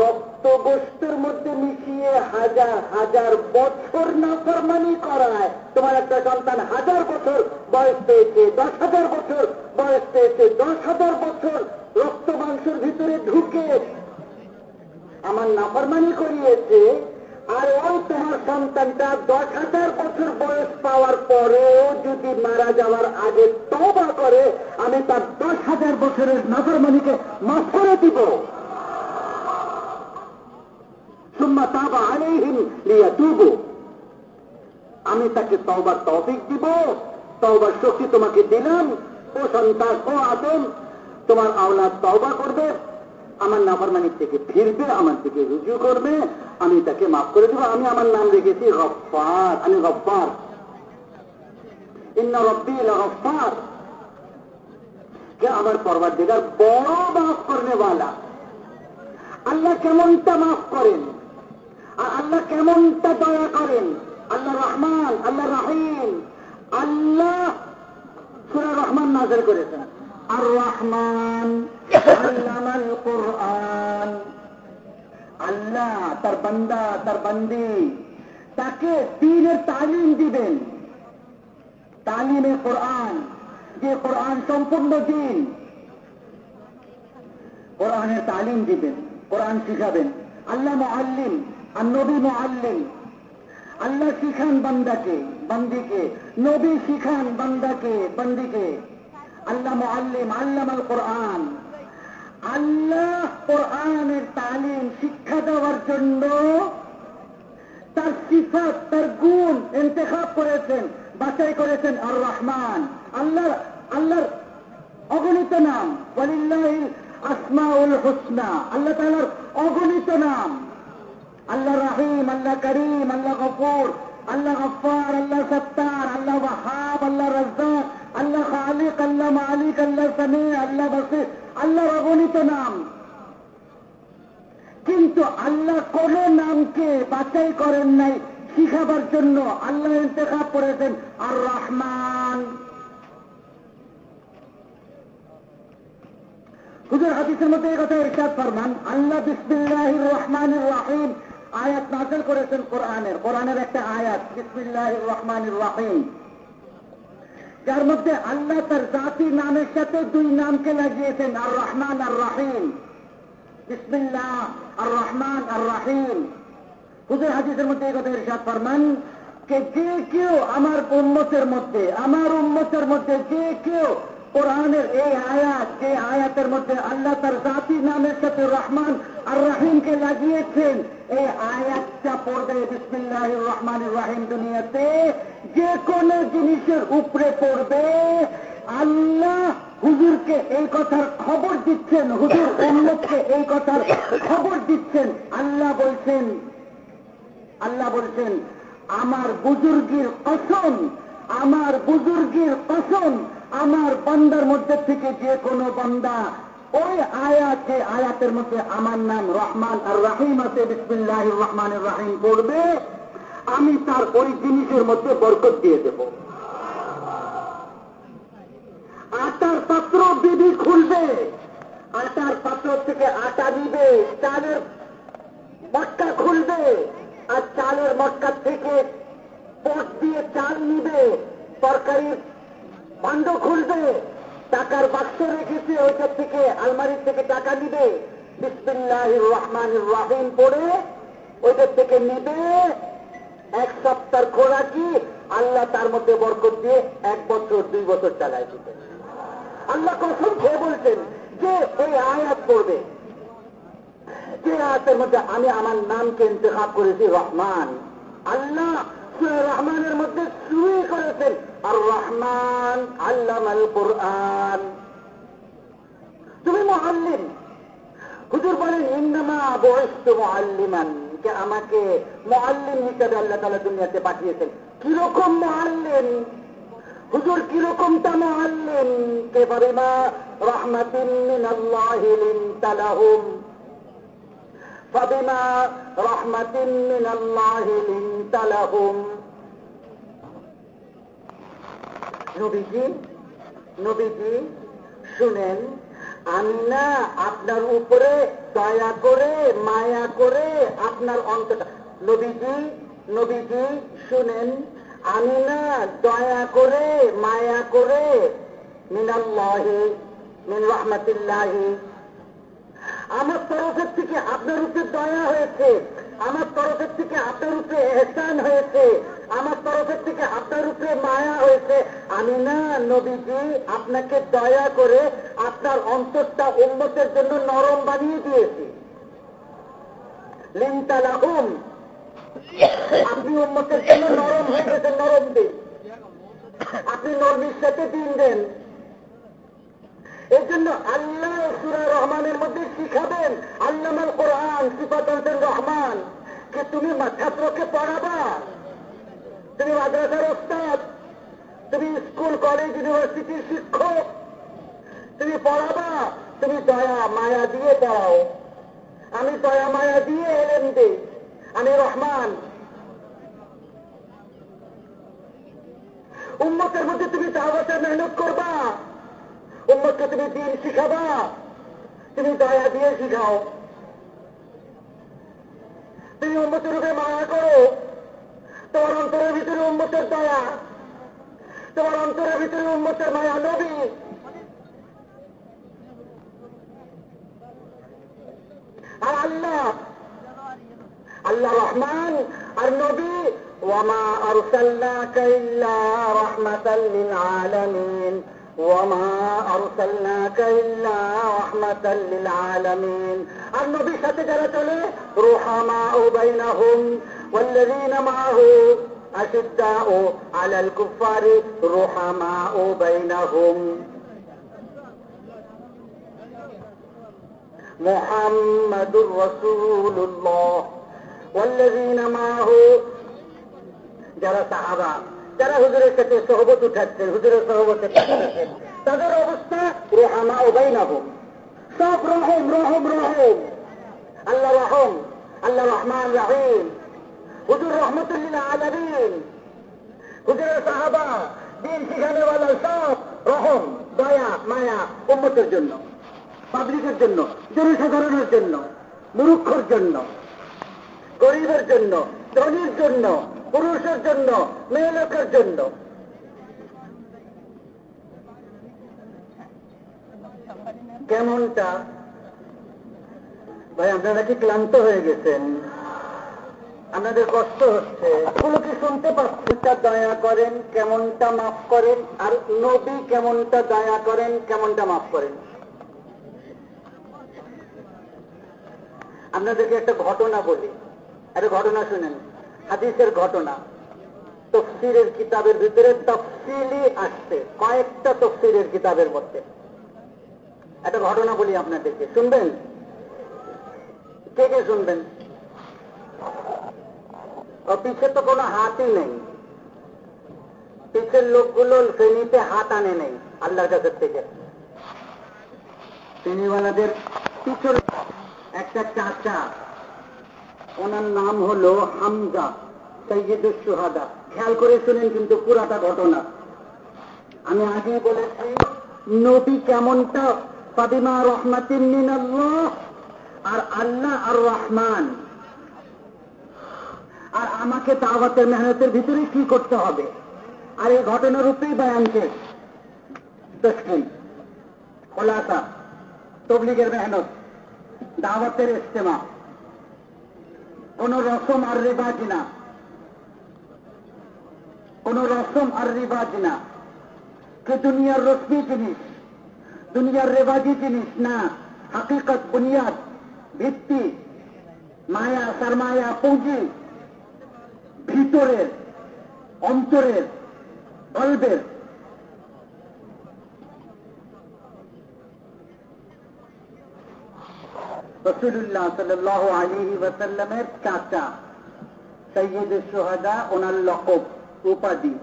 রক্তগোষ্ঠের মধ্যে মিশিয়ে হাজার হাজার বছর নাফরমানি করায়। তোমার একটা সন্তান হাজার বছর বয়স পেয়েছে, দশ হাজার বছর বয়স পেয়েছে, দশ হাজার বছর রক্ত মাংসের ভিতরে ঢুকে আমার নাফরমানি করিয়েছে। আর ওই তোমার সন্তানটা দশ হাজার বছর বয়স পাওয়ার পরেও যদি মারা যাওয়ার আগে তবা করে, আমি তার দশ হাজার বছরের নাফরমানিকে মাফ করে দিব। সুম্মা তাবা আলাইহিম লিয়াতুবু আমি তাকে তওবার তৌফিক দিব। তওবার শক্তি তোমাকে দিলাম। ও সন্তান, ও আদম, তোমার আওলাদ তওবা করবে। আমার নাফরমানির থেকে ফিরবে, আমার থেকে রুজু করবে। আমি তাকে মাফ করে দেবো। আমি আমার নাম রেখেছি গফার আমি গফার ইন্না রব্বি গফার কে আমার পরবার দিগার বড় মাফ করনে আল্লাহ কেমনটা মাফ করেন? আর আল্লাহ কেমনটা দয়া করেন? আল্লাহ রহমান, আল্লাহ রাহিম। আল্লাহ সুরা রহমান নাজর করেছেন। আর রহমান আল্লাহ তার বান্দা, তার বান্দি, তাকে দিনের তালিম দিবেন। তালিমে কোরআন, যে কোরআন সম্পূর্ণ দিন। কোরআনের তালিম দিবেন, কোরআন শিখাবেন। আল্লাহ মোয়াল্লিম আর নবী মোয়াল্লিম আল্লাহ শিখান বান্দাকে, বান্দিকে। নবী শিখান বান্দাকে, বান্দিকে। আল্লাহ মোয়াল্লিম আল্লামাল কোরআন। আল্লাহ কোরআনের তালিম শিক্ষা দেওয়ার জন্য তার সিফাত, তার গুণ ইন্তেখাব করেছেন, বাছাই করেছেন আর রহমান আল্লাহ আল্লাহর অগণিত নাম। ওয়ালিল্লাহিল আসমাউল হোসনা। আল্লাহ তাআলার অগণিত নাম। আল্লাহ রাহিম, আল্লাহ করিম, আল্লাহ গফুর, আল্লাহ গফার আল্লাহ সত্তার, আল্লাহ ওয়াহাব, আল্লাহ রাজ্জাক, আল্লাহ খালিক, আল্লাহ মালিক, আল্লাহ সামি আল্লাহ বসির, আল্লাহর অগণিত নাম। কিন্তু আল্লাহ কোন নামকে বাছাই করেন নাই শিখাবার জন্য। আল্লাহ ইন্তেখাব করেছেন আর রহমান হুজুর হাদিসের মধ্যে এই কথা ইরশাদ ফরমান, আল্লাহ বিসমিল্লাহ রহমান রাহিম আয়াত নাজল করেছেন কোরআনের। কোরআনের একটা আয়াত বিসমিল্লাহ রহমান রাহিম। যার মধ্যে আল্লাহ তার জাতি নামের সাথে দুই নামকে লাগিয়েছেন আর রহমান আর রাহিম বিসমিল্লাহ আর রহমান আর রাহিম হুজুর হাদিসের মধ্যে এই কথা ইরশাদ ফরমান যে কেউ আমার উন্মতের মধ্যে, আমার উন্মতের মধ্যে যে কেউ কোরআনের এই আয়াত যে আয়াতের মধ্যে আল্লাহ তার জাতি নামের সাথে রহমান আর রাহিমকে লাগিয়েছেন। এই আয়াতটা পড়বে বিসমিল্লাহ রহমান রাহিম দুনিয়াতে। যে কোন জিনিসের উপরে পড়বে। আল্লাহ হুজুরকে এই কথার খবর দিচ্ছেন, হুজুর উন্মতকে এই কথার খবর দিচ্ছেন। আল্লাহ বলছেন আল্লাহ বলছেন, আমার বুজুর্গের কসম, আমার বুজুর্গের কসম আমার বান্দার মধ্যে থেকে যে কোনো বান্দা ওই আয়াতে, আয়াতের মধ্যে আমার নাম রহমান আর রাহিম আছে বিসমুল্লাহ রহমান রাহিম পড়বে, আমি তার ওই জিনিসের মধ্যে বরকত দিয়ে দেব। আটার পাত্র বিধি খুলবে আটার পাত্র থেকে আটা দিবে, চালের মক্কা খুলবে, আর চালের মক্কা থেকে পট দিয়ে চাল নিবে, তরকারির ভাণ্ড খুলবে, টাকার বাক্স রেখেছে ওইটার থেকে আলমারির থেকে টাকা নিবে। বিসমিল্লাহ রহমান রাহিম পড়ে ওইটার থেকে নিবে। এক সপ্তাহ খোরাকি আল্লাহ তার মধ্যে বরকত দিয়ে এক বছর, দুই বছর চালায় দিবে। আল্লাহ কসম খেয়ে বলছেন যে এই আয়াত পড়বে। যে আয়াতের মধ্যে আমি আমার নামকে ইন্তখাব করেছি রহমান। আল্লাহ রহমানের মধ্যে শুরুই করেছেন। আর রহমান আল্লাহ আল কোরআন তুমি মহাল্লিম হুজুর বলেন ইন্নামা বয়স্ত মহাল্লিমান যে আমাকে মহাল্লিম হিসাবে আল্লাহ তালা দুনিয়াতে পাঠিয়েছেন কিরকম মহাল্লিম হুজুর কিরকমটা মহাল্লিম কে পারিমা রহমাতিন মিনাল্লাহি লিনতালাহুম فبما رحمة من الله لنت لهم নবীজি নবীজি শুনেন আমি আপনার উপরে দয়া করে, মায়া করে আপনার অন্তটা নবীজি নবীজি শুনেন আমি দয়া করে, মায়া করে, মিনাল্লাহি, মিন রহমতুল্লাহি। আমার তরফের থেকে আপনার উপরে দয়া হয়েছে, আমার তরফের থেকে আপনার উপরে এহসান হয়েছে। আমার তরফের থেকে আপনার উপরে মায়া হয়েছে। আমি না, নবীজি, আপনাকে দয়া করে আপনার অন্তরটা উন্নতের জন্য নরম বানিয়ে দিয়েছি। লিনতালাহুম। আপনি উন্মতের জন্য নরম হয়ে গেছেন, নরম দিন। আপনি নরমির সাথে দিন দেন। এই জন্য আল্লাহ সুরা রহমানের মধ্যে শিখাবেন, আল্লামাল কোরআন সিফাতন্ত্রের রহমান, যে তুমি ছাত্রকে পড়াবা। তুমি মাদ্রাসার ওস্তাদ, তুমি স্কুল, কলেজ, ইউনিভার্সিটির শিক্ষক, তুমি পড়াবা, তুমি দয়া, মায়া দিয়ে পড়াও আমি দয়া, মায়া দিয়ে এলেন দিই আমি রহমান। উন্মতের মধ্যে তুমি দাওয়াতে মেহনত করবা। উন্মতকে তুমি দিন শিখাবা। তুমি দয়া দিয়ে শিখাও। তুমি উন্মতের রূপে মায়া করো। তোমার অন্তরের ভিতরে উন্মতের দয়া তোমার অন্তরের ভিতরে উন্মতের মায়া নবী আর আল্লাহ আল্লাহ রহমান আর নবী ওয়ামা أرسلناك إلا رحمة للعالمين وما أرسلناك إلا رحمة للعالمين النبي সাথে যারা চলে رحماء بينهم والذين معه أشداء على الكفار رحماء بينهم محمد رسول الله والذين معه যারা সাহাবা যারা হুজুরের সাথে সহবত উঠাচ্ছেন হুজুরের সহবতে থাকতেছেন তাদের অবস্থা রোহামা ওবাই নাহম সব রহম রহম রহম আল্লাহ রহম আল্লাহ রহমান রাহিম হুজুর রহমতুল্লাহ আলমিন। হুজুরের সাহাবা, দিন শিখানেওয়ালা সব রহম, দয়া, মায়া উম্মতের জন্য, পাবলিকের জন্য, জনসাধারণের জন্য মুরুক্ষর জন্য, গরিবের জন্য, ধনির জন্য, পুরুষের জন্য, মেয়ে লোকের জন্য। কেমনটা? ভাই, আপনারা কি ক্লান্ত হয়ে গেছেন? আপনাদের কষ্ট হচ্ছে। এগুলো কি শুনতে পাচ্ছেনটা? দয়া করেন, কেমনটা মাফ করেন? আর নবী কেমনটা দয়া করেন, কেমনটা মাফ করেন? আপনাদেরকে একটা ঘটনা বলি। একটা ঘটনা শুনেন। হাদিসের ঘটনা। তফসিরের কিতাবের ভিতরে তফসিলি আসছে। কয়েকটা তফসিরের কিতাবের মধ্যে। একটা ঘটনা বলি আপনাদেরকে। শুনবেন? কে কে শুনবেন? ও পিছে তো কোনো হাতই নেই পিছের লোকগুলো ফেনিতে হাত আনে নেই আল্লাহর কাছের থেকে ফেনিওয়ালাদের পিছনে একটা চাচা ওনার নাম হলো হামজা সৈয়দুর সুহাদা খেয়াল করে শুনেন কিন্তু পুরাটা ঘটনা আমি আগে বলেছি নবী কেমনটা ফাদিমা রহমাতিন আর আল্লাহ আর রহমান আর আমাকে দাওয়াতের মেহনতের ভিতরে কি করতে হবে? আর এই ঘটনার উপরেই বয়ানকে তসলিম খোলাসা, তবলিগের মেহনত, দাওয়াতের ইস্তেমা। কোন রসম আর রেবাজ না কোন রসম আর রেবাজ না কে দুনিয়ার রশ্মি জিনিস? দুনিয়ার রেবাজি জিনিস না? হাকিকত, বুনিয়াদ, ভিত্তি, মায়া, সারমায়া, পুঁজি। ভিতরের, অন্তরের গল্পের রসুল্লাহ সাল আলী ওয়াসাল্লামের চাচা সৈয়দ সোহাদা ওনার লকব, উপাধি।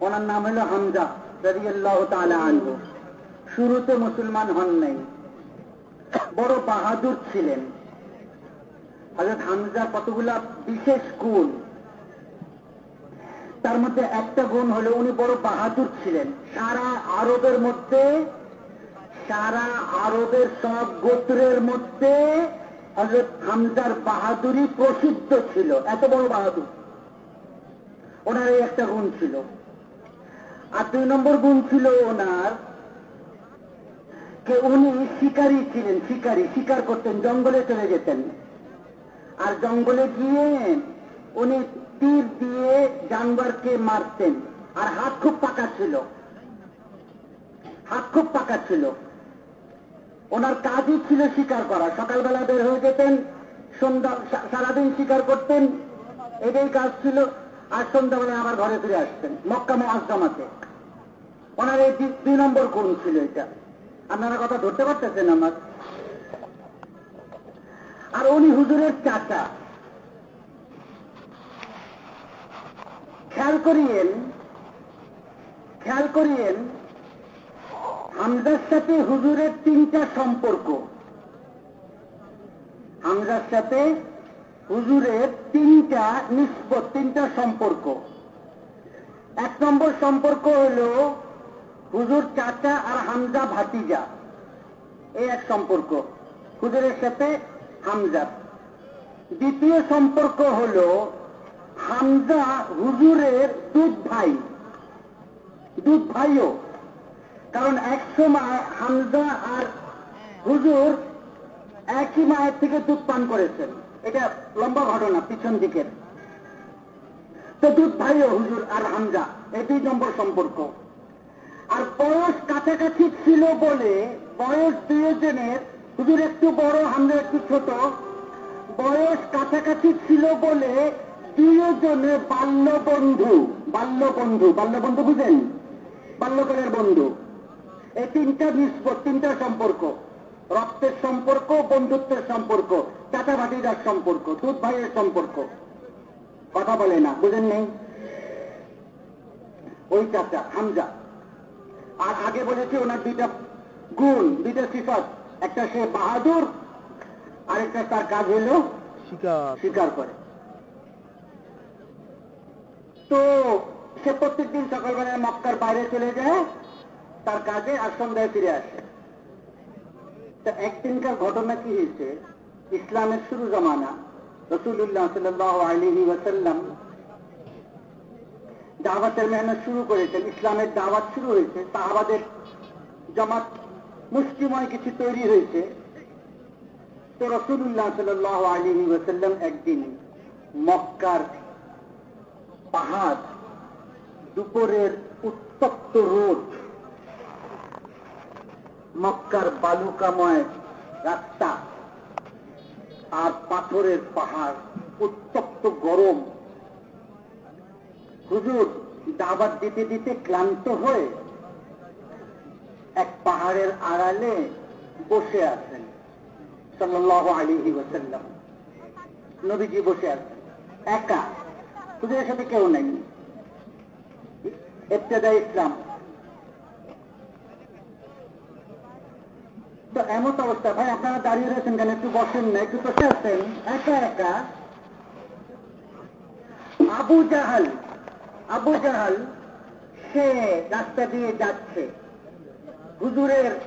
ওনার নাম হলো হামজা রাজিয়াল্লাহ তালা আনবু শুরুতে মুসলমান হন নাই। বড় বাহাদুর ছিলেন। হজরত হামজা কতগুলা বিশেষ গুণ তার মধ্যে একটা গুণ হলো উনি বড় বাহাদুর ছিলেন। সারা আরবের মধ্যে, সারা আরবের সব গোত্রের মধ্যে হজরত হামজার বাহাদুরি প্রসিদ্ধ ছিল। এত বড় বাহাদুর। ওনার এই একটা গুণ ছিল। আর দুই নম্বর গুণ ছিল ওনার উনি শিকারী ছিলেন, শিকারী। শিকার করতেন, জঙ্গলে চলে যেতেন। আর জঙ্গলে গিয়ে উনি তীর দিয়ে জানবারকে মারতেন। আর হাত খুব পাকা ছিল। হাত খুব পাকা ছিল। ওনার কাজই ছিল শিকার করা। সকালবেলা বের হয়ে যেতেন, সন্ধ্যা সারাদিন শিকার করতেন। এটাই কাজ ছিল। আর সন্ধ্যাবেলায় আবার ঘরে ফিরে আসতেন, মক্কা মহাজমাতে ওনার এই দুই নম্বর গুণ ছিল এটা। আপনারা কথা ধরতে পারতেছেন আমার? আর উনি হুজুরের চাচা। খেয়াল করিয়েন খেয়াল করিয়েন, হামজার সাথে হুজুরের তিনটা সম্পর্ক। হামজার সাথে হুজুরের তিনটা নিষ্পত তিনটা সম্পর্ক। এক নম্বর সম্পর্ক হল হুজুর চাচা আর হামজা ভাতিজা। এই এক সম্পর্ক, হুজুরের সাথে হামজা দ্বিতীয় সম্পর্ক হল হামজা হুজুরের দুধ ভাই। দুধ ভাইও। কারণ এক সময় হামজা আর হুজুর একই মায়ের থেকে দুধ পান করেছেন। এটা লম্বা ঘটনা, পিছন দিকের। তো দুধ ভাইও হুজুর আর হামজা দুই নম্বর সম্পর্ক। আর বয়স কাছাকাছি ছিল বলে বয়স দুজনের হুজুর একটু বড়, হামজা একটু ছোট, বয়স কাছাকাছি ছিল বলে দুজনে বাল্য বন্ধু বাল্য বন্ধু বাল্য বন্ধু বুঝেন? বাল্যকালের বন্ধু। এই তিনটা নিষ্পত তিনটা সম্পর্ক। রক্তের সম্পর্ক বন্ধুত্বের সম্পর্ক চাচা ভাটিদার সম্পর্ক দুধ ভাইয়ের সম্পর্ক। কথা বলে না বুঝেন নেই? ওই চাচা হামজা। আর আগে বলেছি ওনার দুইটা গুণ দুইটা সিফাত। একটা সে বাহাদুর আরেকটা তার কাজ হলো স্বীকার করে। তো সে প্রত্যেকদিন সকালবেলায় মক্কার বাইরে চলে যায়, তার কাজে আর সন্ধ্যায় ফিরে আসে। তা একদিনকার ঘটনা কি হয়েছে? ইসলামের শুরু জমানা রসুল্লাহ সাল আলহি ওয়াসাল্লাম দাওয়াতের মেহনত শুরু করেছেন, ইসলামের দাওয়াত শুরু হয়েছে, সাহাবাদের জমাত মুষ্টিময় কিছু তৈরি হয়েছে। তো রসুল্লাহ সাল আলহি ওয়াসাল্লাম একদিন মক্কার পাহাড় দুপুরের উত্তপ্ত রোদ। মক্কার বালুকাময় রাস্তা আর পাথরের পাহাড়, উত্তপ্ত গরম। হুজুর দাবাত দিতে দিতে ক্লান্ত হয়ে এক পাহাড়ের আড়ালে বসে আছেন। সাল্লাহ আলিহি ওসাল্লাম নবীজি বসে আছেন। একা। হুজুরের সাথে কেউ নেই। এফতেদা ইসলাম। তো এমন অবস্থা। ভাই, আপনারা দাঁড়িয়ে রয়েছেন কেন? একটু বসেন না, একটু বসে আছেন। একা একা। আবু জাহাল আবু জাহাল, সে রাস্তা দিয়ে যাচ্ছে। হুজুরের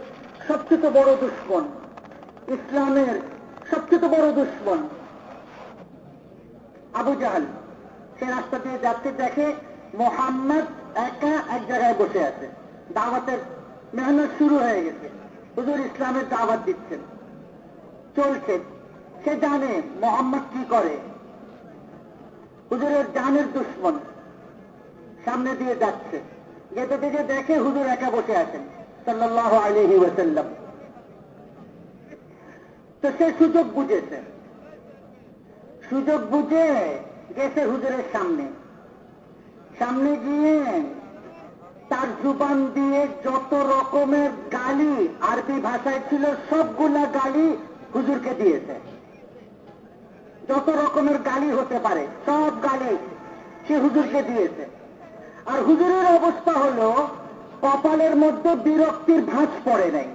সবচেয়ে বড় দুশ্মন। ইসলামের সবচেয়ে বড় দুশ্মন। আবু জাহাল। সে রাস্তা দিয়ে যাচ্ছে, দেখে মোহাম্মদ একা এক জায়গায় বসে আছে। দাওয়াতের মেহনত শুরু হয়ে গেছে। হুজুর ইসলামের দাওয়াত দিচ্ছেন। চলছে। সে জানে মোহাম্মদ কি করে। হুজুরের জানের দুশ্মন। সামনে দিয়ে যাচ্ছে। যেতে থেকে দেখে হুজুর একা বসে আছেন। সাল্লাহ আলহি ওয়াসাল্লাম। তো সে সুযোগ বুঝেছে। সুযোগ বুঝে গেছে হুজুরের সামনে। সামনে গিয়ে তার জুবান দিয়ে যত রকমের গালি, আরবি ভাষায় ছিল সবগুলা গালি হুজুরকে দিয়েছে। যত রকমের গালি হতে পারে, সব গালি সে হুজুরকে দিয়েছে। আর হুজুরের অবস্থা হল, কপালের মধ্যে বিরক্তির ভাঁজ পড়ে নাই।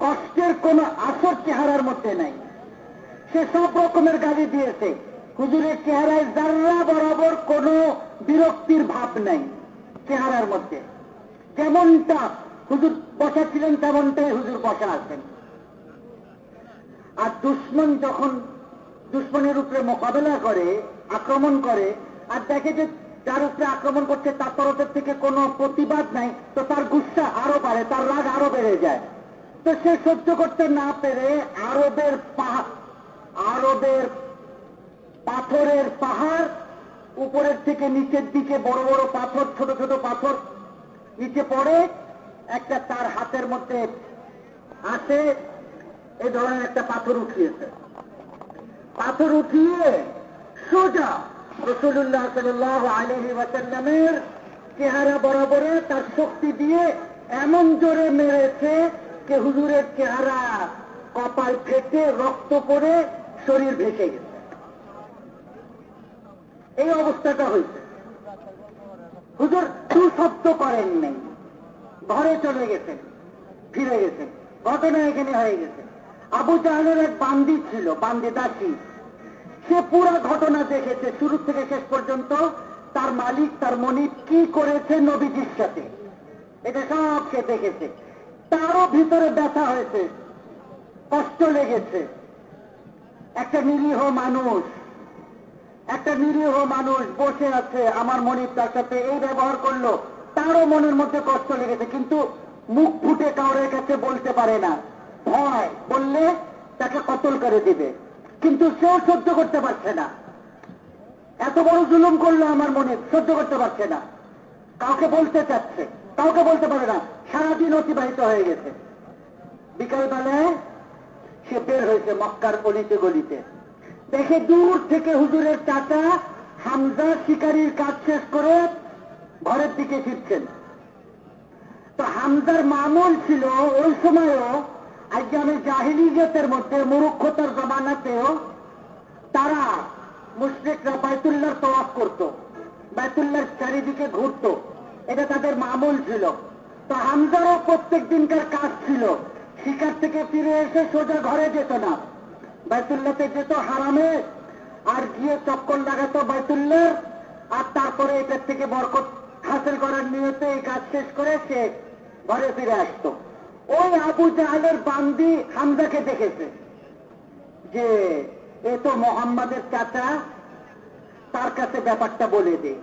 কষ্টের কোন আসর চেহারার মধ্যে নাই। সে সব রকমের গালি দিয়েছে। হুজুরের চেহারায় জাররা বরাবর কোন বিরক্তির ভাব নাই চেহারার মধ্যে। যেমনটা হুজুর বসা ছিলেন তেমনটাই হুজুর বসা আছেন। আর দুশ্মন যখন দুশ্মনের উপরে মোকাবেলা করে, আক্রমণ করে, আর দেখে যে যার উপরে আক্রমণ করছে, তার তরফের থেকে কোনো প্রতিবাদ নাই, তো তার গুসা আরও বাড়ে, তার রাগ আরও বেড়ে যায়। তো সে সহ্য করতে না পেরে আরবের আরবের পাথরের পাহাড়, উপরের থেকে নিচের দিকে বড় বড় পাথর, ছোট ছোট পাথর, নিচে পড়ে একটা তার হাতের মধ্যে আসে এই ধরনের একটা পাথর উঠিয়েছে। পাথর উঠিয়ে সোজা রসুল্লাহ সাল আলহি ওয়াসাল্লামের চেহারা বরাবরে তার শক্তি দিয়ে এমন জোরে মেরেছে যে হুজুরের চেহারা কপাল ফেটে রক্ত করে শরীর ভেসে গেছে। এই অবস্থাটা হয়েছে। হুজুর দু শব্দ করেন নেই। ঘরে চলে গেছেন ফিরে গেছেন ঘটনা এখানে হয়ে গেছে। আবু জাহালের এক বান্দি ছিল, বান্দি দাসী। সে পুরো ঘটনা দেখেছে, শুরু থেকে শেষ পর্যন্ত তার মালিক, তার মনিব কি করেছে নবীজির সাথে। এটা সব সে দেখেছে। তারও ভিতরে ব্যথা হয়েছে, কষ্ট লেগেছে। একটা নিরীহ মানুষ, একটা নিরীহ মানুষ বসে আছে, আমার মনিব তার সাথে এই ব্যবহার করল, তারও মনের মধ্যে কষ্ট লেগেছে, কিন্তু মুখ ফুটে কাউরের কাছে বলতে পারে না। ভয়, বললে তাকে কতল করে দিবে। কিন্তু সেও সহ্য করতে পারছে না। এত বড় জুলুম করল আমার মনে সহ্য করতে পারছে না। কাউকে বলতে চাচ্ছে, কাউকে বলতে পারে না, সারাদিন অতিবাহিত হয়ে গেছে। বিকালবেলায় সে বের হয়েছে মক্কার অলিতে গলিতে। দেখে দূর থেকে হুজুরের চাচা হামজা শিকারীর কাজ শেষ করে ঘরের দিকে ফিরছেন। তো হামজার মামুল ছিল ওই সময়ও আজকে আমি জাহিলিজতের মধ্যে মুরুক্ষতার জমানাতেও তারা মুশ্রিকরা বাইতুল্লার তওয়াফ করত বাইতুল্লার চারিদিকে ঘুরত। এটা তাদের মামুল ছিল। তো হামজারও প্রত্যেক দিনকার কাজ ছিল। শিকার থেকে ফিরে এসে সোজা ঘরে যেত না। বাইতুল্লাতে যেত হারামে, আর গিয়ে চক্কর লাগাতো বাইতুল্লার, আর তারপরে এটার থেকে বরকত হাসিল করার নিয়তে এই কাজ শেষ করে সে ঘরে ফিরে আসতো। ওই আবু জাহালের বান্দি হামজাকে দেখেছে যে, এ তো মোহাম্মদের চাচা, তার কাছে ব্যাপারটা বলে দে।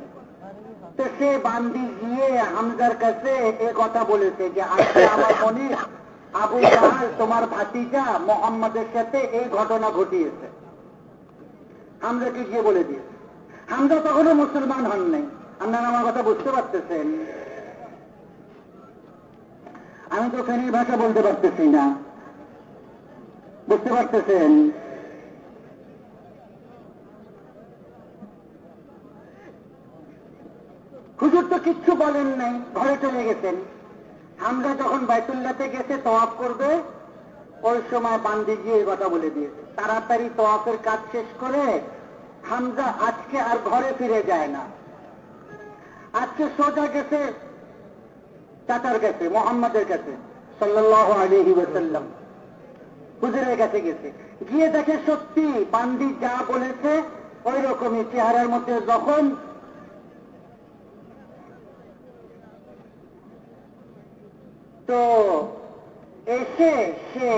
তো সে বান্দি গিয়ে হামজার কাছে এ কথা বলেছে যে, আজকে আমার মনে আবু জাহাল, তোমার ভাতিজা মোহাম্মদের সাথে এই ঘটনা ঘটিয়েছে। হামজাকে গিয়ে বলে দিয়েছে? হামজা তখনও মুসলমান হন নাই আপনারা আমার কথা বুঝতে পারতেছেন? আমি তো ফেনীর ভাষা বলতে পারতেছি না। বুঝতে পারতেছেন? হুজুর তো কিচ্ছু বলেন নাই, ঘরে চলে গেছেন। আমরা যখন বাইতুল্লাতে গেছে তওয়াফ করবে, ওই সময় বান্দি গিয়ে কথা বলে দিয়েছে। তাড়াতাড়ি তওয়াফের কাজ শেষ করে হামজা আজকে আর ঘরে ফিরে যায় না। আজকে সোজা গেছে, চাচার কাছে, মোহাম্মদের কাছে সাল্লাহ আলহি ওসাল্লাম হুজুরের কাছে গেছে। গিয়ে দেখে সত্যি বান্দি যা বলেছে, ওই রকমই। চেহারার মধ্যে যখন তো এসে সে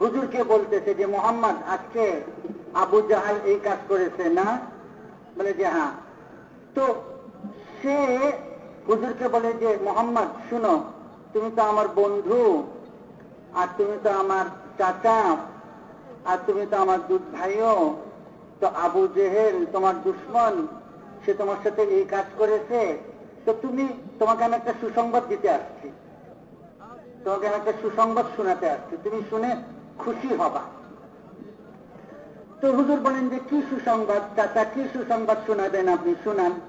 হুজুরকে বলতেছে যে, মোহাম্মদ, আজকে আবু জাহাল এই কাজ করেছে না? বলে যে হ্যাঁ। তো সে হুজুরকে বলে যে, মোহাম্মদ, শুনো, তুমি তো আমার বন্ধু, আর তুমি তো আমার চাচা, আর তুমি তো আমার দুধ ভাইও। তো আবু জেহেল তোমার দুশ্মন, সে তোমার সাথে এই কাজ করেছে। তো তুমি, তোমাকে আমি একটা সুসংবাদ দিতে আসছি। তোমাকে আমি একটা সুসংবাদ শোনাতে আসছি। তুমি শুনে খুশি হবা। তো হুজুর বলেন যে, কি সুসংবাদ? চাচা, কি সুসংবাদ শোনাবেন আপনি? শুনান।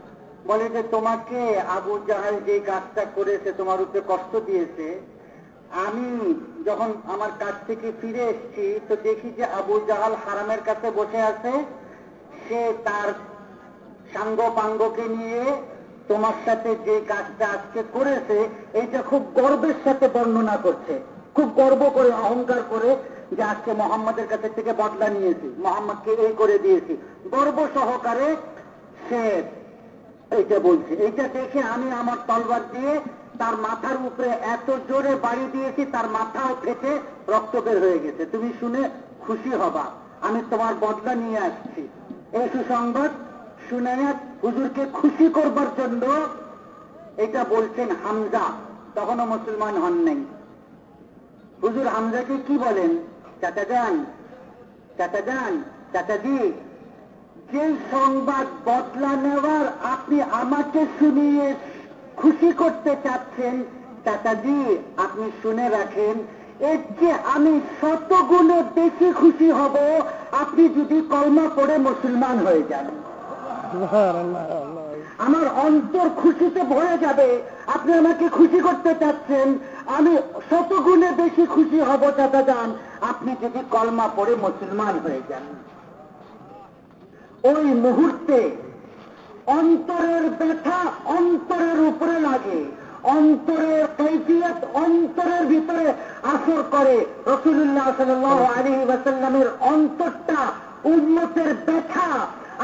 বলে যে, তোমাকে আবু জাহাল যে কাজটা করেছে, তোমার উপরে কষ্ট দিয়েছে। আমি যখন আমার কাছ থেকে ফিরে এসছি, তো দেখি যে আবু জাহাল হারামের কাছে বসে আছে। সে তার সাঙ্গ পাঙ্গকে নিয়ে তোমার সাথে যে কাজটা আজকে করেছে, এইটা খুব গর্বের সাথে বর্ণনা করছে। খুব গর্ব করে, অহংকার করে যে আজকে মোহাম্মদের কাছে থেকে বদলা নিয়েছি, মোহাম্মদকে এই করে দিয়েছি। গর্ব সহকারে সে এইটা বলছে। এইটা দেখে আমি আমার তলবার দিয়ে তার মাথার উপরে এত জোরে বাড়ি দিয়েছি, তার মাথাও ফেটে রক্ত বের হয়ে গেছে। তুমি শুনে খুশি হবা। আমি তোমার বদলা নিয়ে আসছি। এই সুসংবাদ শুনে হুজুরকে খুশি করবার জন্য এটা বলছেন হামজা। তখনও মুসলমান হন নাই। হুজুর হামজাকে কি বলেন? চাচা যান চাচা যান চাচাজি যে সংবাদ বদলা নেওয়ার আপনি আমাকে শুনিয়ে খুশি করতে চাচ্ছেন চাচাজি আপনি শুনে রাখেন, এর যে আমি শতগুণে বেশি খুশি হব, আপনি যদি কলমা পড়ে মুসলমান হয়ে যান। আমার অন্তর খুশিতে ভরে যাবে। আপনি আমাকে খুশি করতে চাচ্ছেন। আমি শতগুণে বেশি খুশি হব, চাচা যান। আপনি যদি কলমা পড়ে মুসলমান হয়ে যান। ওই মুহূর্তে অন্তরের ব্যথা অন্তরের উপরে লাগে। অন্তরের কৈফিয়ত অন্তরের ভিতরে আসর করে। রসুল্লাহ সাল আলী ওয়াসাল্লামের অন্তরটা উন্নতের ব্যথা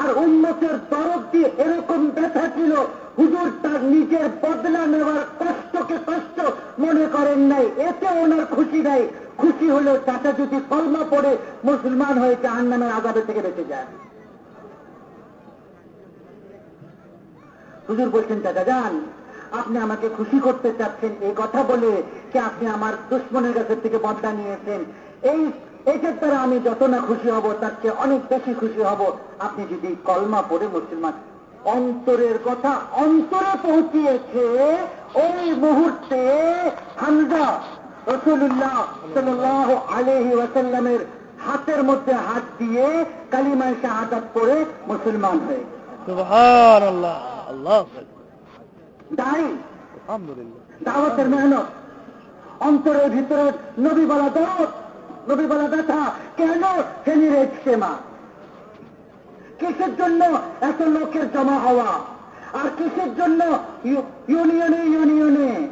আর উন্নতের তরফ দিয়ে এরকম ব্যথা ছিল, হুজুর তার নিজের বদলা নেওয়ার কষ্টকে কষ্ট মনে করেন নাই, এতে ওনার খুশি নাই। খুশি হলো চাচা যদি কলমা পড়ে, মুসলমান হয়ে জাহান নামের আজাবে থেকে বেঁচে যায়। হুজুর বলছেন, চাচা যান, আপনি আমাকে খুশি করতে চাচ্ছেন এই কথা বলে যে আপনি আমার দুশ্মনের কাছের থেকে বদলা নিয়েছেন? এই এটার দ্বারা আমি যত না খুশি হব তার চেয়ে অনেক বেশি খুশি হব। আপনি যদি কলমা পড়ে মুসলমান অন্তরের কথা অন্তরে পৌঁছিয়েছে ওই মুহূর্তে হামজা রসুল্লাহ সাল আলহি ওয়াসাল্লামের হাতের মধ্যে হাত দিয়ে কালিমায় শাহাদাত করে মুসলমান হয়ে দায়ী দাওয়াতের মেহনত অন্তরের ভিতরে নবীবালা দাওয়াত নবীবালা ব্যথা কেন ফেনির ইজতেমা কিসের জন্য এত লোকের জমা হওয়া? আর কিসের জন্য ইউনিয়নে ইউনিয়নে?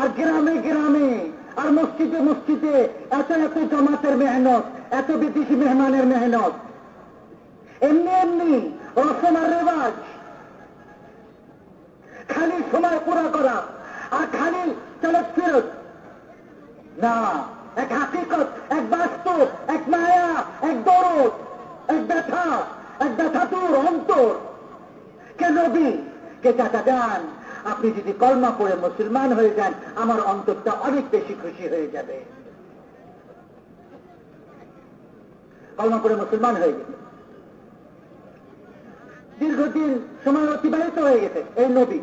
আর গ্রামে গ্রামে? আর মসজিদে মসজিদে এত এত জমাতের মেহনত, এত বিদেশি মেহমানের মেহনত? এমনি এমনি রসম আর রেওয়াজ। খালি সময় পুরা করা আর খালি চলত ফেরত না এক হাকিকত, এক বাস্তব এক মায়া, এক দরদ, এক ব্যথা, এক ব্যথাতুর অন্তর। কে নবী? কে চাচা যান আপনি যদি কলমা পড়ে মুসলমান হয়ে যান, আমার অন্তরটা অনেক বেশি খুশি হয়ে যাবে। কলমা পড়ে মুসলমান হয়ে গেছে। দীর্ঘদিন সময় অতিবাহিত হয়ে গেছে। এই নবী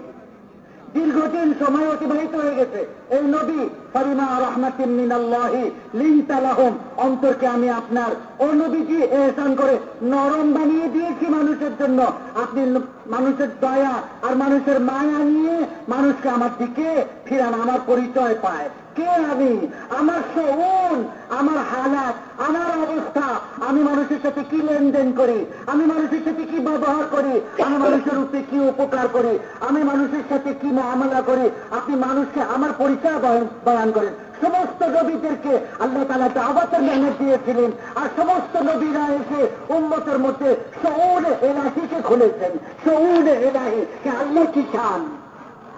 দীর্ঘদিন সময় অতিবাহিত হয়ে গেছে। এই নবী, ফরিমা রহমাতিমিনাল্লাহি লিঙ্কালাহম অন্তরকে আমি আপনার ও নবীজি এহসান করে নরম বানিয়ে দিয়েছি মানুষের জন্য। আপনি মানুষের দয়া আর মানুষের মায়া নিয়ে মানুষকে আমার দিকে ফিরান, আমার পরিচয় পায়। কে আমি? আমার সৌন আমার হালাত, আমার অবস্থা। আমি মানুষের সাথে কি লেনদেন করি? আমি মানুষের সাথে কি ব্যবহার করি? আমি মানুষের উপরে কি উপকার করি? আমি মানুষের সাথে কি মামলা করি? আপনি মানুষকে আমার পরিচয় বয়ান করেন। সমস্ত নবীদেরকে আল্লাহ তালা দাওয়াতের মেহনত দিয়েছিলেন। আর সমস্ত নবীরা এসে উন্মতের মধ্যে সৌর এলাহিকে খুলেছেন। সৌর এলাহি আল্লাহ কি চান?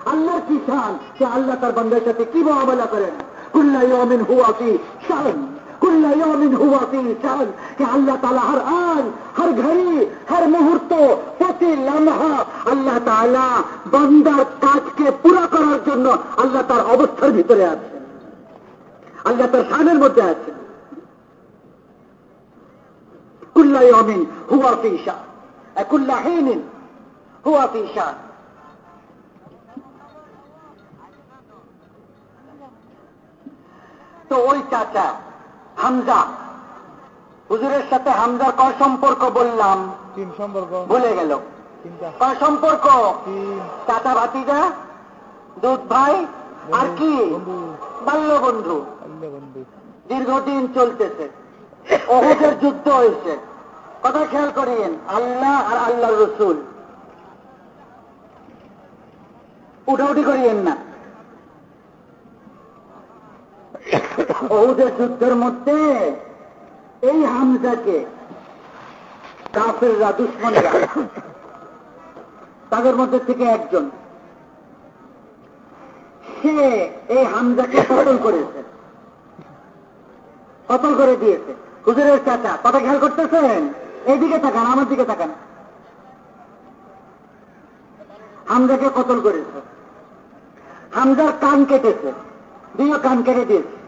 আল্লাহর কি শান? যে আল্লাহ তার বন্ধের সাথে কি মোকাবেলা করেন? কুল্লা ইয়মিন হুয়া কি শান। কুল্লা ইয়মিন হুয়া কি শান। যে আল্লাহ তালা হর আন, হর ঘড়ি, হর মুহূর্ত, প্রতি লামহা আল্লাহ তালা বন্দার কাজকে পুরা করার জন্য আল্লাহ তার অবস্থার ভিতরে আছে আল্লাহ তার শানের মধ্যে আছে কুল্লাই অমিন হুয়া ফি শান। কুল্লা হেনিন হুয়া ফি শান। তো ওই চাচা হামজা। হুজুরের সাথে হামজার কয় সম্পর্ক বললাম? তিন সম্পর্ক। ভুলে গেল। কয় সম্পর্ক? চাচা ভাতিজা দুধ ভাই আর কি? বাল্য বন্ধু। দীর্ঘদিন চলতেছে। অহুদের যুদ্ধ হয়েছে। কথা খেয়াল করিয়েন আল্লাহ আর আল্লাহ রসুল। উঠাউঠি করিয়েন না। অহুদের যুদ্ধের মধ্যে এই হামজাকে কাফেররা, দুশ্মনরা, তাদের মধ্যে থেকে একজন, সে এই হামজাকে কতল করেছে কতল করে দিয়েছে। হুজুরের চাচা, কথা খেয়াল করতেছেন? এইদিকে তাকান, আমার দিকে তাকান। হামজাকে কতল করেছে? হামজার কান কেটেছে, দুইও কান কেটে দিয়েছে।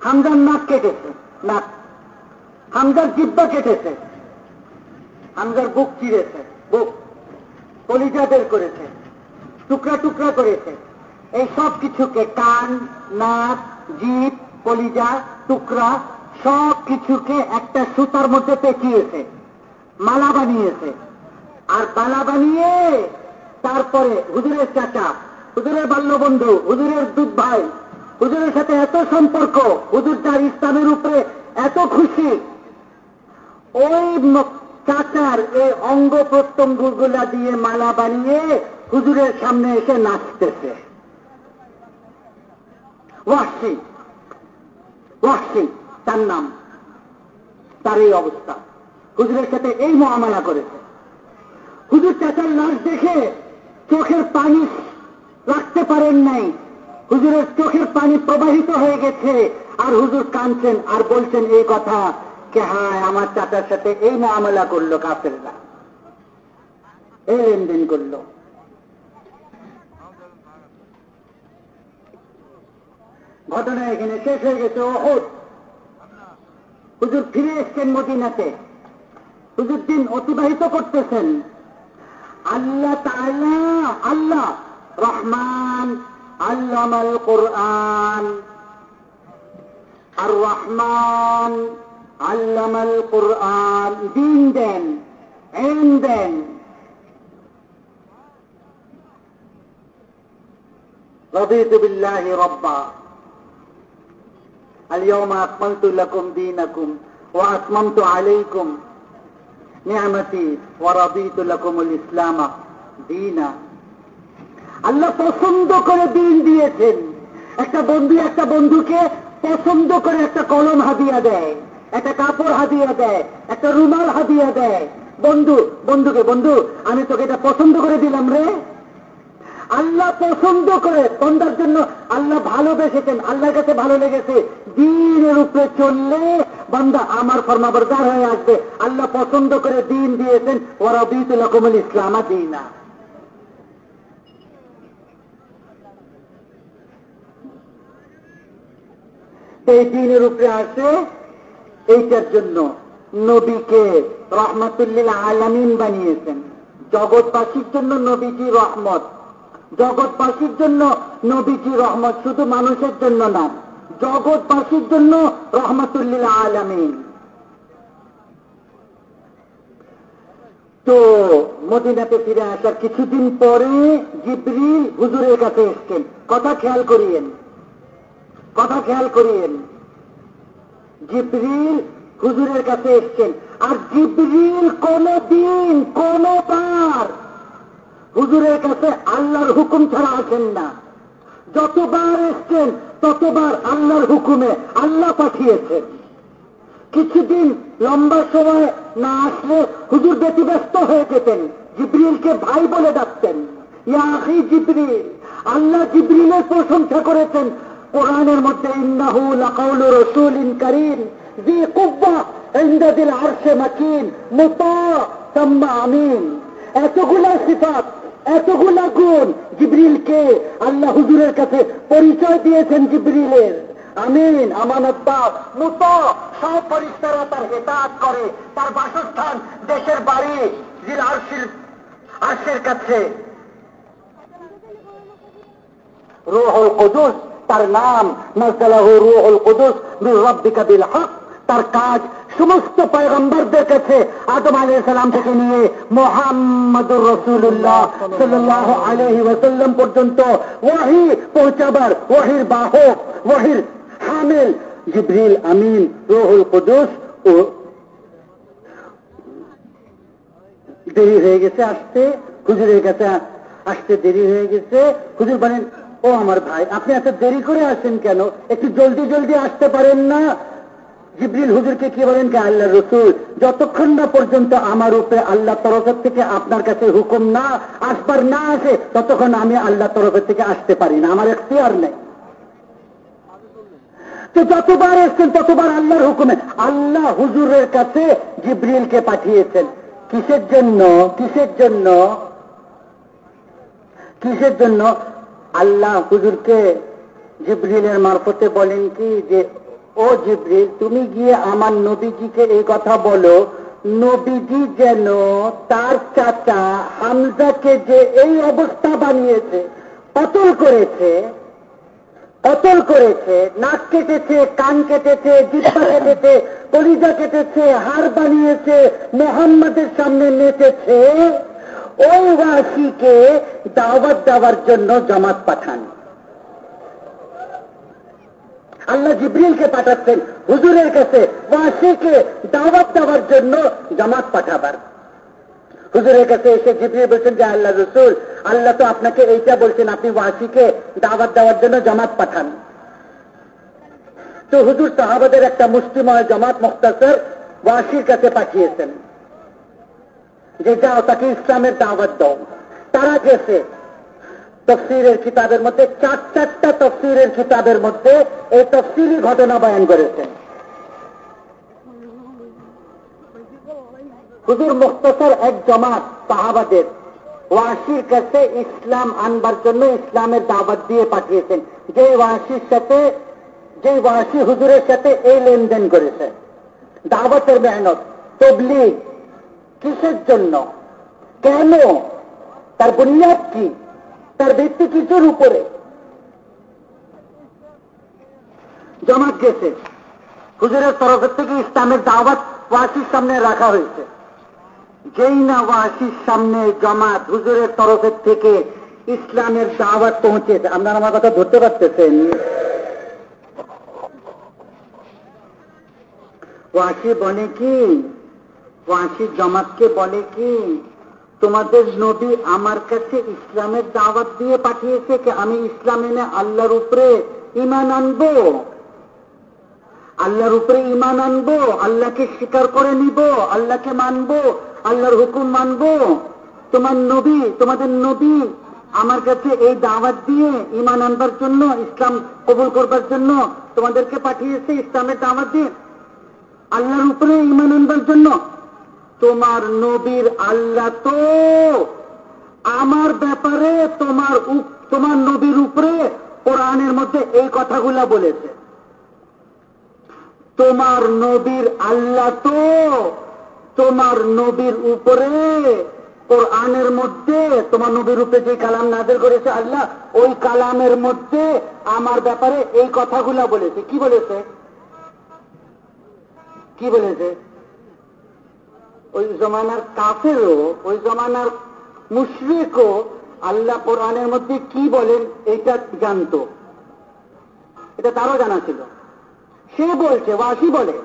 হামজার নাক কেটেছে, নাক। হামজার জিব্বা কেটেছে, হামজার বুক চিরেছে, বুক কলিজা বের করেছে, টুকরা টুকরা করেছে। এই সব কিছুকে কান, নাক জিপ কলিজা, টুকরা সব কিছুকে একটা সুতার মধ্যে পেঁচিয়েছে, মালা বানিয়েছে। আর মালা বানিয়ে তারপরে হুজুরের চাচা, হুজুরের বাল্যবন্ধু, হুজুরের দুধ ভাই হুজুরের সাথে এত সম্পর্ক, হুজুর তার ইসলামের উপরে এত খুশি। ওই চাচার এই অঙ্গ প্রত্যঙ্গগুলা দিয়ে মালা বানিয়ে হুজুরের সামনে এসে নাচতেছে। ওয়াসি ওয়াসি, তার নাম, তার এই অবস্থা। হুজুরের সাথে এই মহামালা করেছে। হুজুর চাচার লাশ দেখে চোখের পানি রাখতে পারেন নাই। হুজুরের চোখের পানি প্রবাহিত হয়ে গেছে। আর হুজুর কাঁদছেন আর বলছেন এই কথা, কে হ্যাঁ আমার চাচার সাথে এই মহামেলা করল কাফেররা। এই লেনদেন করল। ঘটনা এখানে শেষ হয়ে গেছে ওহুদ হুজুর ফিরে এসছেন মদিনাতে। হুজুর দিন অতিবাহিত করতেছেন। আল্লাহ আল্লাহ রহমান আল্লামাল কোরআন আর রহমান আল্লামাল কোরআন দিন দেন এন দেন رضيت بالله ربا اليوم أكملت لكم دينكم وأتممت عليكم নিয়ামতি ওয়ারাদিতু লাকুমুল ইসলাম দীনা আল্লাহ পছন্দ করে দিন দিয়েছেন। একটা বন্ধু একটা বন্ধুকে পছন্দ করে একটা কলম হাদিয়া দেয়, একটা কাপড় হাদিয়া দেয়, একটা রুমাল হাদিয়া দেয়। বন্ধু, বন্ধুকে, বন্ধু, আমি তোকে এটা পছন্দ করে দিলাম রে। আল্লাহ পছন্দ করে বন্দার জন্য আল্লাহ ভালোবেসেছেন, আল্লাহর কাছে ভালো লেগেছে। দিনের উপরে চললে বান্দা আমার ফর্মাবরদার হয়ে আসবে। আল্লাহ পছন্দ করে দিন দিয়েছেন। ওরা দিত রকমের ইসলামা দিই না এই দিনের উপরে আসে, এইটার জন্য নবীকে রহমতুল্লিল আলামিন বানিয়েছেন। জগৎবাসীর জন্য নবীজি রহমত। জগৎবাসীর জন্য নবীজি রহমত শুধু মানুষের জন্য না, জগৎবাসীর জন্য রহমতুল্লিল আলামিন। তো মদিনাতে ফিরে আসার কিছুদিন পরে জিব্রিল হুজুরের কাছে এসছেন। কথা খেয়াল করিয়েন। কথা খেয়াল করিয়েন। জিব্রিল হুজুরের কাছে এসছেন। আর জিব্রিল কোন দিন কোন কোনবার হুজুরের কাছে আল্লাহর হুকুম ছাড়া আসেন না। যতবার এসছেন, ততবার আল্লাহর হুকুমে আল্লাহ পাঠিয়েছেন। কিছুদিন লম্বা সময় না আসলে হুজুর ব্যতিব্যস্ত হয়ে যেতেন। জিব্রিলকে ভাই বলে ডাকতেন, ইয়া আখি জিব্রিল, আল্লাহ জিব্রিলের প্রশংসা করেছেন কোরআনের মধ্যে কারীম আরশে মাকিন আমিন। এতগুলা সিফাত, এতগুলা গুণ জিব্রিলকে আল্লাহ হুজুরের কাছে পরিচয় দিয়েছেন জিব্রিলের। আমিন আমানতদার মুত সব পরিষ্কারা তার হেতাত করে, তার বাসস্থান দেশের বাড়ি জিল আরশির, আরশের কাছে। রুহুল কুদুস তার নাম তার কাজ সমস্ত পয়গম্বরদের কাছে আদম আলী সালাম থেকে নিয়ে মোহাম্মদুর রসুল্লাহ সাল্লাহ আলহি ওয়াসাল্লাম পর্যন্ত ওয়াহি পৌঁছাবার, ওয়াহির বাহক, ওয়াহির হামিল। জিব্রিল আমিন, রোহুল কুদুস ও দেরি হয়ে গেছে আসতে হুজুরের কাছে আসতে দেরি হয়ে গেছে। হুজুর বলেন ও আমার ভাই, আপনি এত দেরি করে আসেন কেন? একটু জলদি জলদি আসতে পারেন না? জিবরিল হুজুরকে কি বলেন কে? আল্লাহ রসুল, যতক্ষণ না পর্যন্ত আমার উপরে আল্লাহ তরফের থেকে আপনার কাছে হুকুম না, আসবার না আসে, ততক্ষণ আমি আল্লাহ তরফের থেকে আসতে পারি না। আমার এখতিয়ার নেই। তো যতবার এসছেন, ততবার আল্লাহর হুকুমে। আল্লাহ হুজুরের কাছে জিব্রিলকে পাঠিয়েছেন। কিসের জন্য? কিসের জন্য? কিসের জন্য? আল্লাহ হুজুরকে জিব্রিলের মারফতে বলেন কি যে, ও জিব্রিল, তুমি গিয়ে আমার নবীজিকে এই কথা বলো, নবীজি যেন তার চাচা হামজাকে যে এই অবস্থা বানিয়েছে কতল করেছে কতল করেছে, নাক কেটেছে, কান কেটেছে, জিব্বা কেটেছে, কলিজা কেটেছে হার বানিয়েছে, মোহাম্মদের সামনে নেচেছে ওই ওয়াসিকে দাওয়াত দেওয়ার জন্য জামাত পাঠান। আল্লাহ জিব্রিলকে পাঠাচ্ছেন, হুজুরের কাছে ওয়াসিকে দাওয়াত দেওয়ার জন্য জামাত পাঠাবার। হুজুরের কাছে এসে জিব্রিল বলছেন যে আল্লাহ রসুল, আল্লাহ তো আপনাকে এইটা বলছেন, আপনি ওয়াসিকে দাওয়াত দেওয়ার জন্য জামাত পাঠান। তো হুজুর সাহাবাদের একটা মুষ্টিময় জামাত মুক্তাসর ওয়াসির কাছে পাঠিয়েছেন। যে যাও, তাকে ইসলামের দাওয়াত দাও। তারা গেছে। তফসিরের কিতাবের মধ্যে চার চারটা তফসিরের কিতাবের মধ্যে এই তফসিলি ঘটনা বয়ান করেছেন হুজুর মুক্তসর এক জমাত সাহাবাদের ওয়াসির কাছে ইসলাম আনবার জন্য ইসলামের দাওয়াত দিয়ে পাঠিয়েছেন। যে ওয়াসির সাথে, যে ওয়াসি হুজুরের সাথে এই লেনদেন করেছে। দাওয়াতের মেহনত তবলিগ কিসের জন্য? কেন? তার বুনিয়াদ কি? তার ভিত্তি কিছুর উপরে? জমাত গেছে। হুজুরের তরফের থেকে ইসলামের দাওয়াত ওয়াসির সামনে রাখা হয়েছে। যেই না ওয়াসির সামনে জমাত হুজুরের তরফের থেকে ইসলামের দাওয়াত পৌঁছেছে। আপনারা আমার কথা ধরতে পারতেছেন? ওয়াসি বলে কি? ওয়াসি জমাতকে বলে কি, তোমাদের নবী আমার কাছে ইসলামের দাওয়াত দিয়ে পাঠিয়েছে কি আমি ইসলাম এনে আল্লাহর উপরে ইমান আনব? আল্লাহর উপরে ইমান আনব? আল্লাহকে স্বীকার করে নিব? আল্লাহকে মানবো? আল্লাহর হুকুম মানবো? তোমার নবী, তোমাদের নবী আমার কাছে এই দাওয়াত দিয়ে ইমান আনবার জন্য, ইসলাম কবুল করবার জন্য তোমাদেরকে পাঠিয়েছে, ইসলামের দাওয়াত দিয়ে আল্লাহর উপরে ইমান আনবার জন্য। তোমার নবীর আল্লাহ তো। আমার ব্যাপারে তোমার তোমার নবীর উপরে কোরআনের মধ্যে এই কথাগুলা বলেছে। তোমার নবীর আল্লাহ তো তোমার নবীর উপরে কোরআনের মধ্যে তোমার নবীর উপরে যে কালাম নাদের করেছে আল্লাহ, ওই কালামের মধ্যে আমার ব্যাপারে এই কথাগুলা বলেছে। কি বলেছে? কি বলেছে? ওই জমানার কাফেরও ওই জমানার মুশরিকও আল্লাহ কোরআনের মধ্যে কি বলেন এটা জানত এটা তারও জানা ছিল সে বলছে ওয়াসি বলে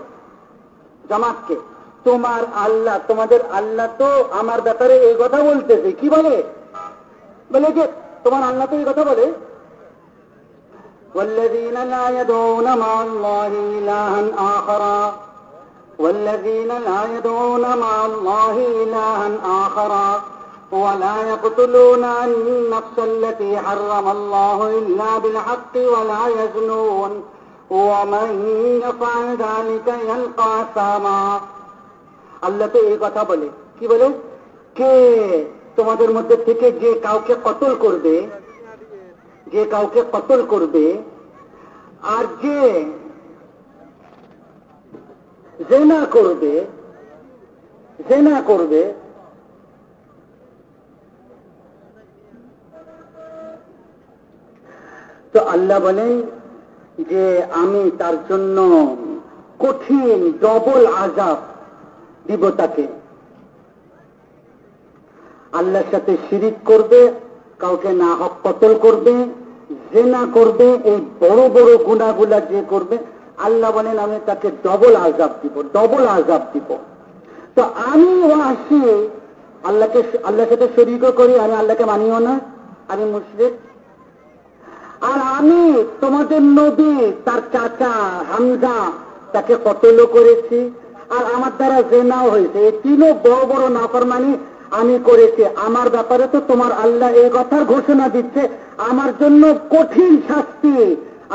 জামাতকে তোমার আল্লাহ তোমাদের আল্লাহ তো আমার ব্যাপারে এই কথা বলতেছে কি বলে বলে যে তোমার আল্লাহ তো এই কথা বলে والذين لا يدعون مع الله إلها آخر والذين لا يدعون مع الله إلها آخر ولا يقتلون النفس التي حرم الله إلا بالحق ولا يزنون ومن يفعل ذلك يلقى ساما আল্লাহ তো এই কথা বলে কি বলে কে তোমাদের মধ্যে থেকে যে কাউকে কতল করবে যে কাউকে কতল করবে আর যে জেনা করবে জেনা করবে, তো আল্লাহ বলেন যে আমি তার জন্য কঠিন, ডবল আজাব দিব তাকে। আল্লাহর সাথে শিরিক করবে, কাউকে না হক কতল করবে, জেনা করবে, এই বড় বড় গুণাগুলা যে করবে আল্লাহ বলেন, আমি তাকে ডবল আজাব দিব ডবল আজাব দিব। তো আমি আসি, আল্লাহকে আল্লাহর সাথে শরিকও করি, আমি আল্লাহকে মানিও না, আমি মুসলিম আর আমি তোমাদের নদী তার চাচা হামজা, তাকে কতলও করেছি, আর আমার দ্বারা জেনাও হয়েছে। এই তিনও বড় বড় নাফরমানি আমি করেছি। আমার ব্যাপারে তো তোমার আল্লাহ এই কথার ঘোষণা দিচ্ছে। আমার জন্য কঠিন শাস্তি।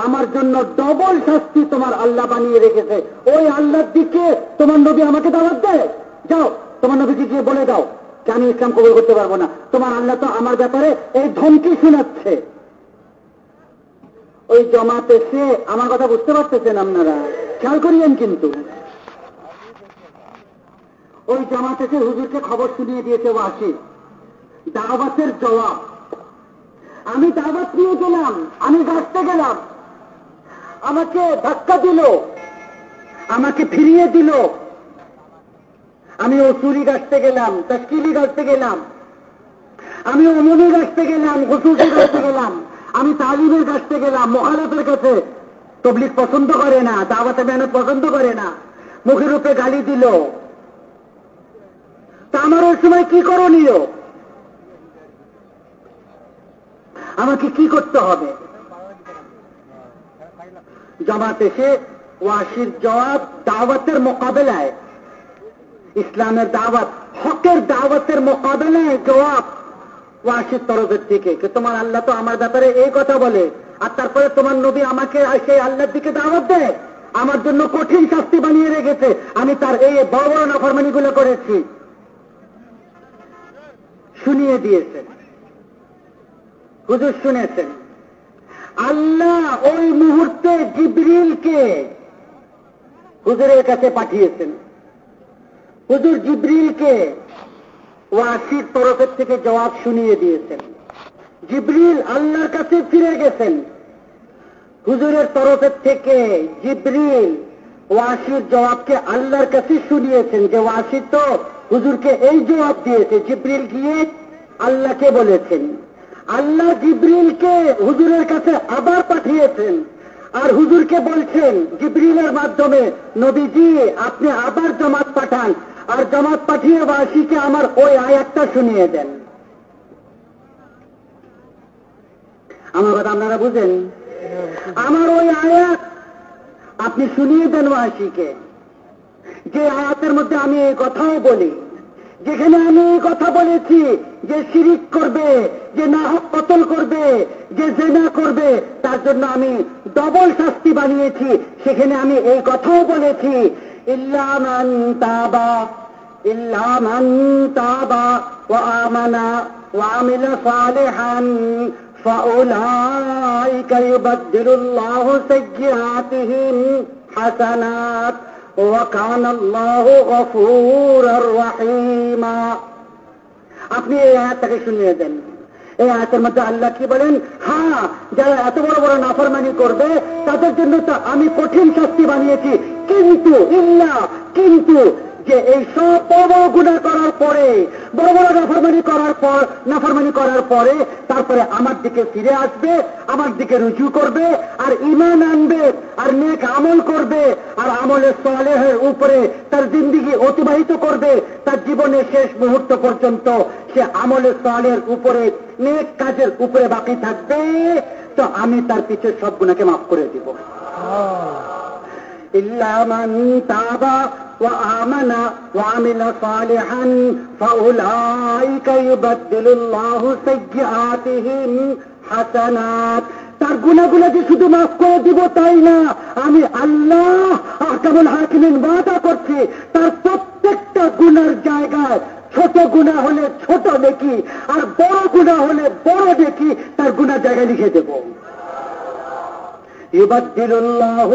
আমার জন্য ডবল শাস্তি তোমার আল্লাহ বানিয়ে রেখেছে। ওই আল্লাহর দিকে তোমার নবী আমাকে দাওয়াত দেয়। যাও, তোমার নবীকে গিয়ে বলে দাও যে আমি ইসলাম কবল করতে পারব না। তোমার আল্লাহ তো আমার ব্যাপারে এই ধমকি শোনাচ্ছে। ওই জমাতে সে আমার কথা বুঝতে পারতেছেন আপনারা। খেয়াল করিয়েন কিন্তু। ওই জামাতে সে হুজুরকে খবর শুনিয়ে দিয়েছে ওয়াসি দাওয়াতের জবাব। আমি দাওয়াত নিয়ে গেলাম, আমি গাছতে গেলাম। আমাকে ধাক্কা দিল। আমাকে ফিরিয়ে দিল। আমি ওসুরি গাছতে গেলাম তস্কিলি গাছতে গেলাম। আমি অমনি গাছতে গেলাম হুসুরি গাছতে গেলাম। আমি তালিমের কাছতে গেলাম মহালতের কাছে। তবলিক পছন্দ করে না, দাওয়াতে মেহনত পছন্দ করে না। মুখের উপরে গালি দিল। তা আমার ওই সময় কি করণীয়? আমাকে কি করতে হবে? জমাতে এসে ওয়াসির জবাব দাওয়াতের মোকাবেলায়। ইসলামের দাওয়াত, হকের দাওয়াতের মোকাবেলায় জবাব ওয়াসির তরফের থেকে তোমার আল্লাহ তো আমার ব্যাপারে এই কথা বলে, আর তারপরে তোমার নবী আমাকে সেই আল্লাহর দিকে দাওয়াত দেয়, আমার জন্য কঠিন শাস্তি বানিয়ে রেখেছে। আমি তার এই বড় বড় নাফরমানি গুলো করেছি। শুনিয়ে দিয়েছেন। হুজুর শুনেছেন। আল্লাহ ওই মুহূর্তে জিব্রিলকে হুজুরের কাছে পাঠিয়েছেন। হুজুর জিব্রিলকে ওয়াসির তরফের থেকে জবাব শুনিয়ে দিয়েছেন। জিব্রিল আল্লাহর কাছে ফিরে গেছেন। হুজুরের তরফের থেকে জিব্রিল ওয়াসির জবাবকে আল্লাহর কাছে শুনিয়েছেন যে ওয়াসির তো হুজুরকে এই জবাব দিয়েছে। জিব্রিল গিয়ে আল্লাহকে বলেছেন। আল্লাহ জিব্রিলকে হুজুরের কাছে আবার পাঠিয়েছেন। আর হুজুরকে বলছেন, জিব্রিলের মাধ্যমে, নবীজি, আপনি আবার জমাত পাঠান। আর জমাত পাঠিয়ে বাসীকে আমার ওই আয়াতটা শুনিয়ে দেন। আমার কথা আপনারা বুঝেন? আমার ওই আয়াত আপনি শুনিয়ে দেন ওয়াসিকে যে আয়াতের মধ্যে আমি এই কথাও বলি। যেখানে আমি এই কথা বলেছি যে শিরিক করবে যে না হক কতল করবে যে জেনা করবে তার জন্য আমি ডবল শাস্তি বানিয়েছি সেখানে আমি এই কথাও বলেছি ইল্লামান তাবা ইল্লামান তাবা ওয়া আমানা ওয়া আমিলা সালিহান فأولئك يبدل الله سيئاتهم حسنات وكان الله غفورا رحيما আপনি এই আয়াতটাকে শুনিয়ে দেন। এই আয়াতের মধ্যে আল্লাহ কি বলেন? হ্যাঁ যারা এত বড় বড় নাফরমানি করবে, তাদের জন্য তো আমি কঠিন শাস্তি বানিয়েছি। কিন্তু, ইল্লা, কিন্তু যে এই সব বড় বড় গুণা করার পরে, বড় বড় নাফরমানি করার পর, নাফরমানি করার পরে তারপরে আমার দিকে ফিরে আসবে, আমার দিকে রুজু করবে, আর ইমান আনবে, আর নেক আমল করবে, আর আমলের সালেহের উপরে তার জিন্দিগি অতিবাহিত করবে, তার জীবনের শেষ মুহূর্ত পর্যন্ত সে আমলের সালের উপরে, নেক কাজের উপরে বাকি থাকবে, তো আমি তার পিছের সব গুণাকে মাফ করে দিব। إلا من تاب وآمن وعمل صالحا فأولئك يبدل الله سيئاتهم حسنات তার গুণাগুলোকে শুধু মাফ করে দিব তাই না আমি আল্লাহ কেবল হাকিমিন বাদা করছি তার প্রত্যেকটা গুণার জায়গায় ছোট গুণা হলে ছোট দেখি আর বড় গুণা হলে বড় দেখি তার গুণার জায়গায় লিখে দেব এবার দিল্লাহ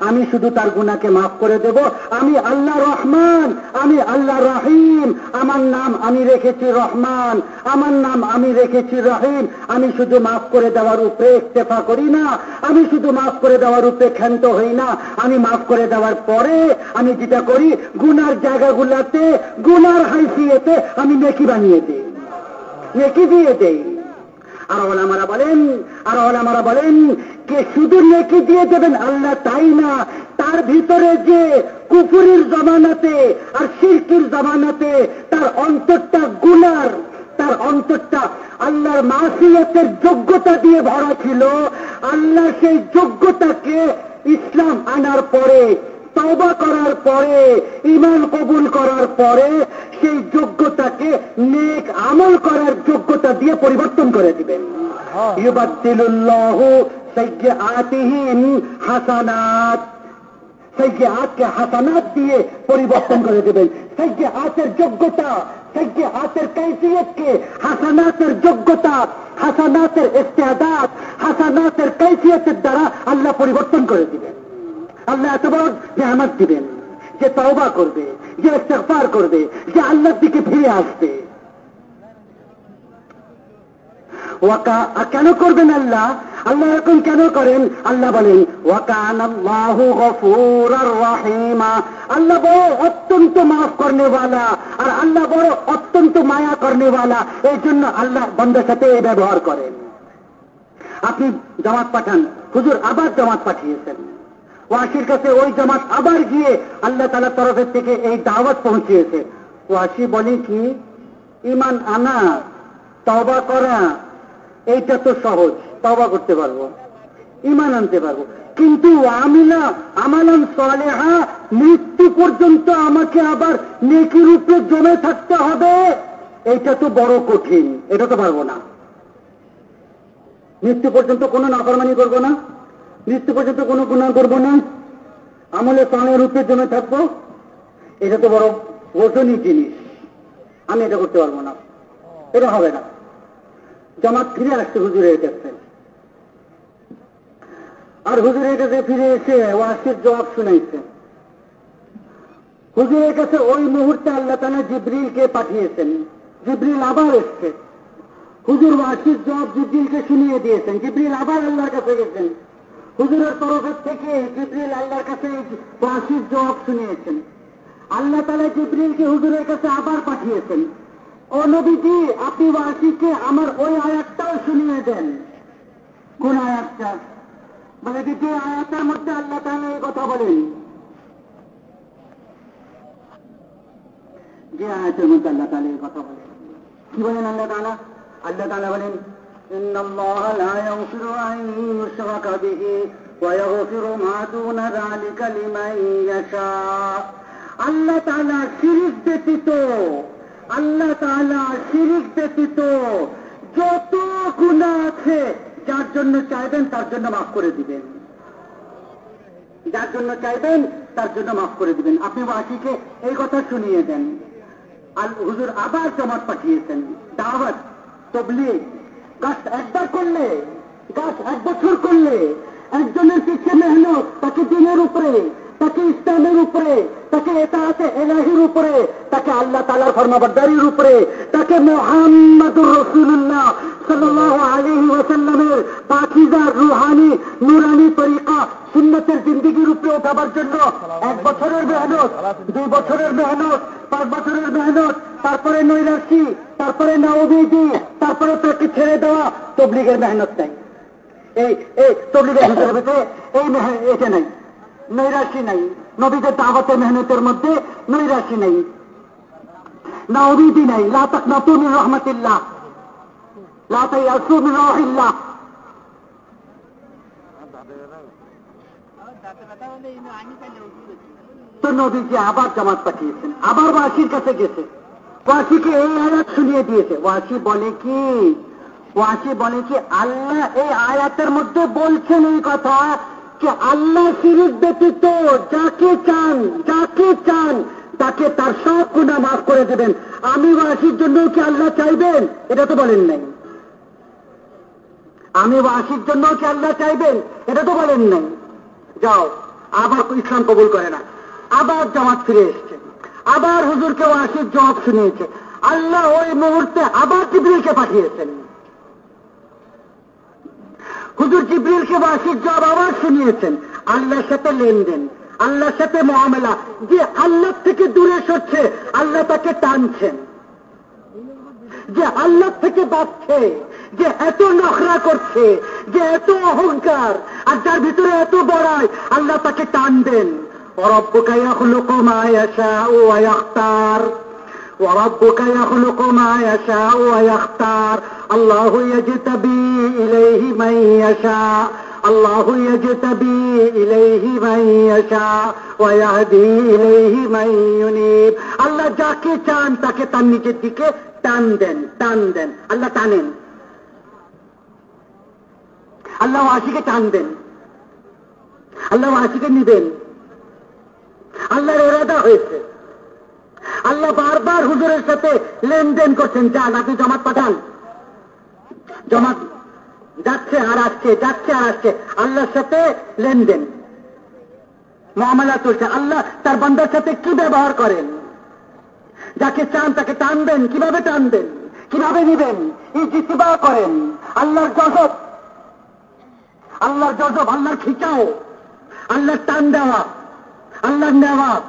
আমি শুধু তার গুণাকে মাফ করে দেব। আমি আল্লাহ রহমান, আমি আল্লাহ রহিম। আমার নাম আমি রেখেছি রহমান। আমার নাম আমি রেখেছি রহিম। আমি শুধু মাফ করে দেওয়ার উপরে ইস্তেফা করি না। আমি শুধু মাফ করে দেওয়ার উপরে ক্ষান্ত হই না। আমি মাফ করে দেওয়ার পরে আমি যেটা করি, গুনার জায়গাগুলাতে, গুনার হাইসিয়েতে আমি নেকি বানিয়ে দিই। নেকি দিয়ে দেই। আর ওলামারা বলেন, আর ওলামারা বলেন, কে শুধু নেকি দিয়ে দেবেন আল্লাহ তাই না? তার ভিতরে যে কুপুরির জমানাতে আর শিল্পীর জমানাতে তার অন্তরটা গুনার, তার অন্তরটা আল্লাহর মাসিয়তের যোগ্যতা দিয়ে ভরা ছিল, আল্লাহ সেই যোগ্যতাকে ইসলাম আনার পরে তবা করার পরে ইমান কবুল করার পরে সেই যোগ্যতাকে নেক আমল করার যোগ্যতা দিয়ে পরিবর্তন করে দিবেন। ইউবাদ্দিলুল্লাহ আতিহীন হাসানাত। সেইকে আতকে হাসানাত দিয়ে পরিবর্তন করে দেবেন। সেইকে আতের যোগ্যতা সেইকে আতের কৈফিয়তকে হাসানাতের যোগ্যতা হাসানাতের ইস্তেদাত হাসানাতের কৈফিয়তের দ্বারা আল্লাহ পরিবর্তন করে দিবেন। আল্লাহ এত বড় আমার দিবেন যে তওবা করবে, যে ইস্তেফার করবে, যে আল্লাহর দিকে ফিরে আসবে। ওয়াকা কেন করবেন আল্লাহ? আল্লাহ এরকম কেন করেন? আল্লাহ বলেন রাহিমা। আল্লাহ বড় অত্যন্ত মাফ করনেওয়ালা, আর আল্লাহ বড় অত্যন্ত মায়া করনেওয়ালা। এই জন্য আল্লাহ বন্ধের সাথে এই ব্যবহার করেন। আপনি জামাত পাঠান। হুজুর আবার জামাত পাঠিয়েছেন। ওয়াসির কাছে ওই জামাত আবার গিয়ে আল্লাহ তালা তরফের থেকে এই দাওয়াত পৌঁছিয়েছে। ওয়াসি বলে কি ইমান আনা তবা করা, এইটা তো সহজ তবা করতে পারব ইমান আনতে পারব। কিন্তু আমিনা আমালান সলেহা, মৃত্যু পর্যন্ত আমাকে আবার নেকি রূপে জমে থাকতে হবে, এইটা তো বড় কঠিন, এটা তো পারব না। মৃত্যু পর্যন্ত কোনো নাফরমানি করব না। মৃত্যু পর্যন্ত কোনো গুণা করব না। আমলে প্রাণের রূপে জমে থাকব। এটা তো বড় ওজনই জিনিস। আমি এটা করতে পারব না। এটা হবে না। জামাত ফিরে আসছে হুজুরের কাছে। আর হুজুরের কাছে ফিরে এসে ওয়াসির জবাব শুনাইছে। হুজুরের কাছে ওই মুহূর্তে আল্লাহ তালা জিব্রিলকে পাঠিয়েছেন। জিব্রিল আবার এসছে। হুজুর ওয়াসির জবাব জিব্রিলকে শুনিয়ে দিয়েছেন। জিব্রিল আবার আল্লাহর কাছে গেছেন। হুজুরের তরফের থেকে জিব্রিল আল্লাহর কাছে ওয়াসির জবাব শুনিয়েছেন। আল্লাহ তালা জিব্রিলকে হুজুরের কাছে আবার পাঠিয়েছেন। ও নবীজি, আপনি ওয়াসিকে আমার ওই আয়াতটাও শুনিয়ে দেন। কোন আয়াতটা? মানে যে আয়াতের মধ্যে আল্লাহ তাহলে এই কথা বলেন। যে আয়াতের মধ্যে আল্লাহ তাহলে এই কথা বলেন। কি বলেন আল্লাহ তালা আল্লাহ তালা বলেন إن الله لا يغفر أن يشرك به ويغفر ما دون ذلك لمن يشاء আল্লাহ তালা শিরিক ব্যতীত আল্লাহ তালা শিরিক ব্যতীত যত গুণা আছে যার জন্য চাইবেন তার জন্য মাফ করে দিবেন যার জন্য চাইবেন তার জন্য মাফ করে দিবেন আপনি বাসিকে এই কথা শুনিয়ে দেন আর হুজুর আবার জমাত পাঠিয়েছেন দাওয়াত তবলিগ গাছ একবার করলে গাছ এক বছর করলে একজনের পিছিয়ে মেহনত তাকে দিনের উপরে। তাকে ইসলামের উপরে, তাকে এতাহাতে এলাহির উপরে, তাকে আল্লাহ তালার ফর্মাবাদারির উপরে, তাকে মোহাম্মদুর রসুল্লাহ সাল্লাহ আলী ওসাল্লামের পাখিদার রুহানি নুরানি তরিকা সুন্নতের জিন্দিগির উপরে ওঠাবার জন্য এক বছরের মেহনত, দুই বছরের মেহনত, পাঁচ বছরের মেহনত, তারপরে নৈরাশি, তারপরে নবীজি তারপরে তাকে ছেড়ে দেওয়া তবলিগের মেহনত নাই। এই এই তবলিগের ভিতরে এই এটা নাই নৈরাশি নাই। নবীদের দাওয়াতের মেহনতের মধ্যে নৈরাশি নাই। না অবিধি নাই লাতাক নতুন রহমতুল্লাহ। লাতাই আসুম রহিল্লাহ। তো নবীজি আবার জামাত পাঠিয়েছেন। আবার ওয়াসির কাছে গেছে। ওয়াসিকে এই আয়াত শুনিয়ে দিয়েছে। ওয়াসি বলে কি? ওয়াসি বলে কি, আল্লাহ এই আয়াতের মধ্যে বলছেন এই কথা। যে আল্লাহ সিরিজ ব্যতীত যাকে চান যাকে চান, তাকে তার সব গুণা মাফ করে দেবেন। আমি ওয়াসির জন্য কি আল্লাহ চাইবেন? এটা তো বলেন নাই। আমি ওয়াসির জন্য কি আল্লাহ চাইবেন? এটা তো বলেন নাই। যাও, আবার ইসলাম কবুল করে না। আবার জামাত ফিরে এসছে। আবার হুজুরকে ওয়াসির জবাব শুনিয়েছে। আল্লাহ ওই মুহূর্তে আবার জিবরিলকে পাঠিয়েছেন। হুজুর জিবরিলকে বাসির জব আবার শুনিয়েছেন। আল্লাহর সাথে লেনদেন, আল্লাহর সাথে মহামেলা যে আল্লাহ থেকে দূরে সরছে, আল্লাহ তাকে টানছেন। যে আল্লাহ থেকে বাঁচছে, যে এত নখরা করছে, যে এত অহংকার, আর যার ভিতরে এত বড়ায় আল্লাহ তাকে টানবেন। অরব্যকাইয়া হলো কমায় আসা ও আয়ার وربك يخلق ما يشاء ويختار الله يجتبي إليه من يشاء الله يجتبي إليه من يشاء ويهدي إليه من ينيب আল্লাহ যাকে চান তাকে তার নিজের দিকে টান দেন টান দেন আল্লাহ টানেন আল্লাহ আশিকে টান দেন আল্লাহ আশিকে নিবেন আল্লাহর এরাদা হয়েছে আল্লাহ বারবার হুজুরের সাথে লেনদেন করছেন, যান, আপনি জমাত পাঠান। জমাত যাচ্ছে আর আসছে, যাচ্ছে আর আসছে। আল্লাহর সাথে লেনদেন। মামলা চলছে। আল্লাহ তার বান্দার সাথে কি ব্যবহার করেন? যাকে চান তাকে টানবেন, কীভাবে টানবেন? কীভাবে নিবেন? এই জিতিবা করেন, আল্লাহর জজব আল্লাহর জজব আল্লাহর খিচাও। আল্লাহর টান দেওয়া। আল্লাহর নেওয়া।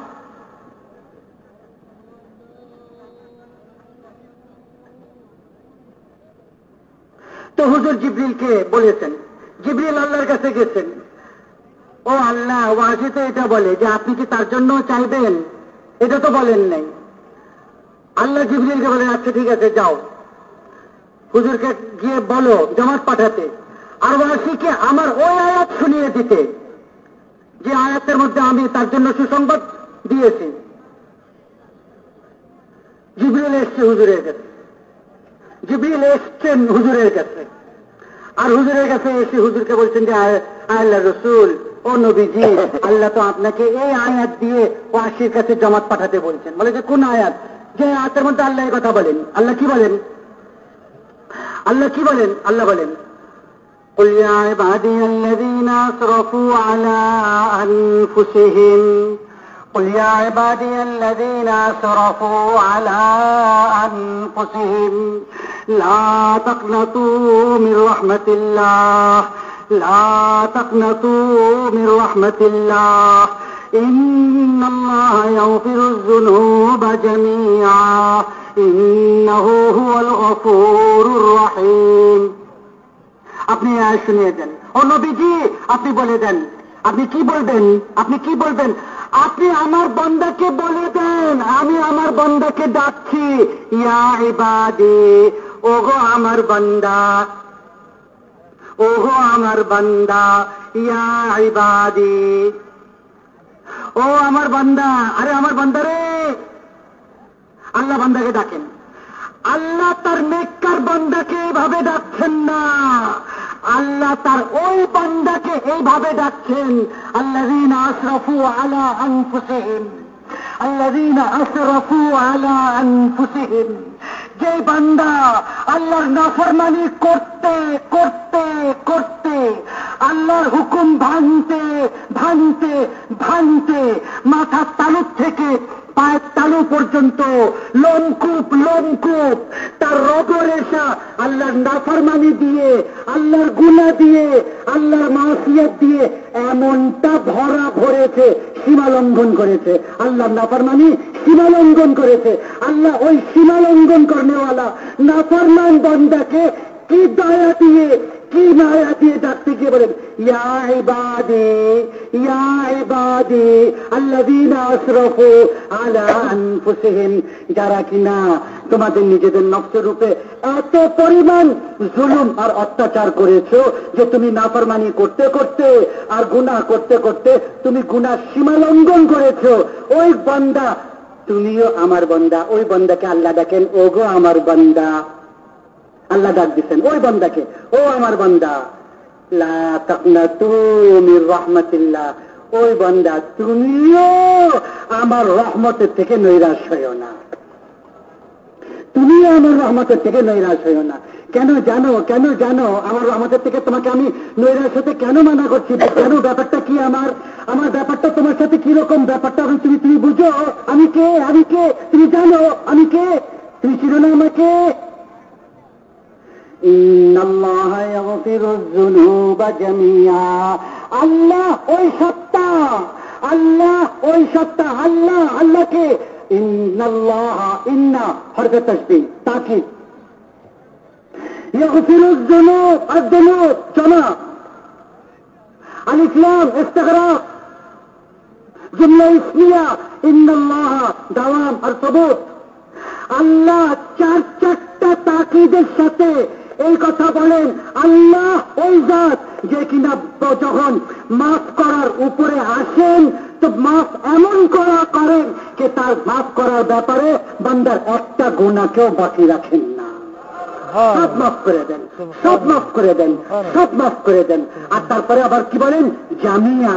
তো হুজুর জিবরিলকে বলেছেন। জিবরিল আল্লাহর কাছে গেছেন। ও আল্লাহ ওয়াজি তো এটা বলে যে আপনি কি তার জন্য চাইবেন? এটা তো বলেন নাই। আল্লাহ জিবরিলকে বলেন আচ্ছা ঠিক আছে, যাও। হুজুরকে গিয়ে বলো, জমাত পাঠাতে। আর ওয়াসিকে আমার ওই আয়াত শুনিয়ে দিতে, যে আয়াতের মধ্যে আমি তার জন্য সুসংবাদ দিয়েছি। জিবরিল এসছে হুজুরের কাছে। জিবরিল এসছেন হুজুরের কাছে আর হুজুরের কাছে এসে হুজুরকে বলছেন যে আল্লাহ রসুল ও নবীজি আল্লাহ তো আপনাকে এই আয়াত দিয়ে ও আশির কাছে জমাত পাঠাতে বলছেন বলে যে কোন আয়াত যে আয়াতের মধ্যে আল্লাহ কথা বলেন আল্লাহ কি বলেন আল্লাহ কি বলেন আল্লাহ বলেন قل يا عبادي الذين اسرفوا على انفسهم قل يا عبادي الذين اسرفوا على انفسهم لا تقنطوا من رحمة الله لا تقنطوا من رحمة الله إن الله يغفر الذنوب جميعا إنه هو الغفور الرحيم আপনি শুনিয়ে দেন ও নবীজি আপনি বলে দেন আপনি কি বলবেন আপনি কি বলবেন আপনি আমার বন্দাকে বলে দেন, আমি আমার বন্দাকে ডাকছি, ইয়া ইবাদি, ওগো আমার বন্দা, ওগো আমার বন্দা, ইয়া ইবাদি, ও আমার বান্দা, আরে আমার বান্দা রে। আল্লাহ বান্দাকে ডাকেন। আল্লাহ তার মেক্কার বান্দাকে এইভাবে ডাকছেন না। আল্লাহ তার ওই বান্দাকে এইভাবে ডাকছেন আল্লাহরিন আশরফু আলা আনফুসেহিম আল্লাহরিন আশরফু আলা আনফুসেহিম। যে বান্দা আল্লাহর নাফরমানি করতে করতে করতে, আল্লাহর হুকুম ভাঙতে ভাঙতে ভাঙতে মাথার তালুক থেকে পায়ের তালু পর্যন্ত লোমকূপ লোমকূপ তার রবরেশা আল্লাহর নাফরমানি দিয়ে, আল্লাহরগুলা দিয়ে, আল্লাহর মাসিয়াত দিয়ে এমনটা ভরা ভরেছে সীমা লঙ্ঘন করেছে। আল্লাহর নাফারমানি সীমা লঙ্ঘন করেছে। আল্লাহ ওই সীমা লঙ্ঘন করেনেওয়ালা নাফরমান বন্দাকে কি দয়া দিয়ে কি মায়া দিয়ে ডাকতে গিয়ে বলেন, ইয়া ইবাদি ইয়া ইবাদি, আল্লাযীনা আসরাফু আলা আনফুসিহিম যারা কিনা তোমাদের নিজেদের নকশের রূপে এত পরিমাণ জুলুম আর অত্যাচার করেছ যে তুমি নাফরমানি করতে করতে আর গুণা করতে করতে তুমি গুণার সীমা লঙ্ঘন করেছ। ওই বন্দা, তুমিও আমার বন্দা, ওই বন্দাকে আল্লাহ ডাকেন ওগো আমার বন্দা। আল্লাহ ডাক দিচ্ছেন, ওই বন্দাকে, ও আমার বন্দা। ওই বন্দা, তুমিও আমার রহমতের থেকে নৈরাশ না। আমার রহমতের থেকে নৈরাশ না। কেন জানো কেন জানো, আমার রহমতের থেকে তোমাকে আমি নৈরাশ হতে কেন মানা করছি? কেন ব্যাপারটা কি আমার? আমার ব্যাপারটা তোমার সাথে কি রকম ব্যাপারটা? তুমি তুমি বুঝো? আমি কে? আমি কে? তুমি জানো? আমি কে? তুমি ছিল না আমাকে? আল্লাহ ওই সত্তা আল্লাহ ওই সত্তা আল্লাহ আল্লাহকে ইন্না হরফে তসবি তাকিদ يغفر الذنوب الذنوب جمع الاسلام استغراق جملة اسمية ان الله دوام الثبوت আল্লাহ চার চারটা তাকিদের সাথে এই কথা বলেন আল্লাহ ওই জাত যে কিনা যখন মাফ করার উপরে আসেন তো মাফ এমন করা করেন যে তার মাফ করার ব্যাপারে বান্দার একটা গোনাকেও বাকি রাখেন না। সব মাফ করে দেন সব মাফ করে দেন সব মাফ করে দেন। আর তারপরে আবার কি বলেন? জামিয়া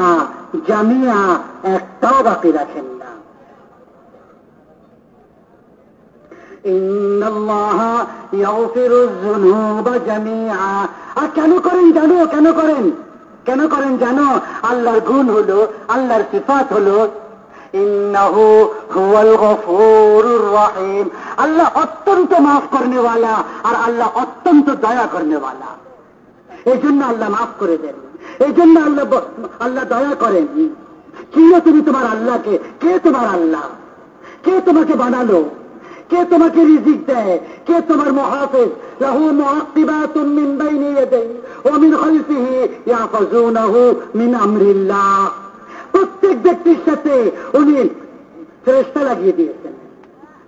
জামিয়া একটাও বাকি রাখেন আর কেন করেন জানো, কেন করেন? কেন করেন জানো? আল্লাহর গুণ হলো, আল্লাহর সিফাত হলো আল্লাহ অত্যন্ত মাফ করনেওয়ালা আর আল্লাহ অত্যন্ত দয়া করনেওয়ালা। এই জন্য আল্লাহ মাফ করে দেন। এই জন্য আল্লাহ আল্লাহ দয়া করেন। কি তুমি তোমার আল্লাহকে? কে তোমার আল্লাহ? কে তোমাকে বানালো? কে তোমাকে রিজিক দেয়? কে তোমার মহাফেজ? প্রত্যেক ব্যক্তির সাথে উনি ফেরেশতা লাগিয়ে দিয়েছেন।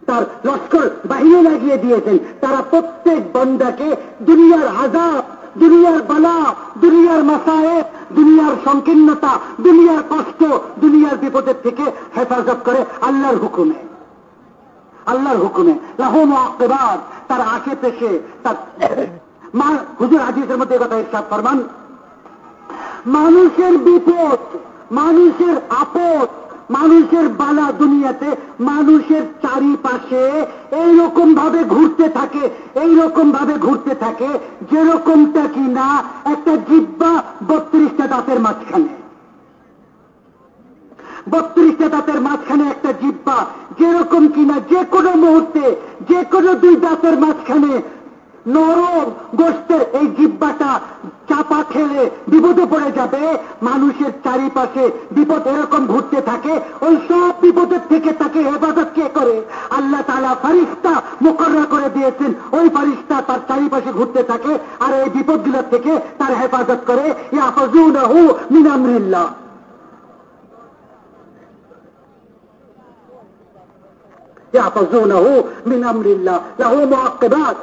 তার লস্কর বাহিনী লাগিয়ে দিয়েছেন। তারা প্রত্যেক বন্দাকে দুনিয়ার আজাব দুনিয়ার বালা, দুনিয়ার মাসায়ে দুনিয়ার সংকীর্ণতা, দুনিয়ার কষ্ট, দুনিয়ার বিপদের থেকে হেফাজত করে আল্লাহর হুকুমে। আল্লাহর হুকুমে। লাহুম আকেবাদ, তার আঁকে পেশে তার মা হুজুর হাদিসের মধ্যে কথা ইরশাদ ফরমান, মানুষের বিপদ, মানুষের আপদ, মানুষের বালা দুনিয়াতে মানুষের চারিপাশে এইরকম ভাবে ঘুরতে থাকে, এইরকম ভাবে ঘুরতে থাকে যেরকমটা কিনা একটা জিব্বা বত্রিশটা দাঁতের মাঝখানে। বত্রিশটা দাঁতের মাঝখানে একটা জিব্বা যেরকম কিনা যে কোনো মুহূর্তে যে কোনো দুই দাঁতের মাঝখানে নরম গোষ্ঠের এই জিব্বাটা চাপা খেলে বিপদে পড়ে যাবে। মানুষের চারিপাশে বিপদ এরকম ঘুরতে থাকে, ওই সব বিপদের থেকে তাকে হেফাজত কে করে? আল্লাহ তালা ফারিস্তা মোকররা করে দিয়েছেন, ওই ফারিস্তা তার চারিপাশে ঘুরতে থাকে আর এই বিপদগুলোর থেকে তার হেফাজত করে। ইয়াফজুনাহু মিনামরিল্লাহ يحفظونه من امر الله له معقبات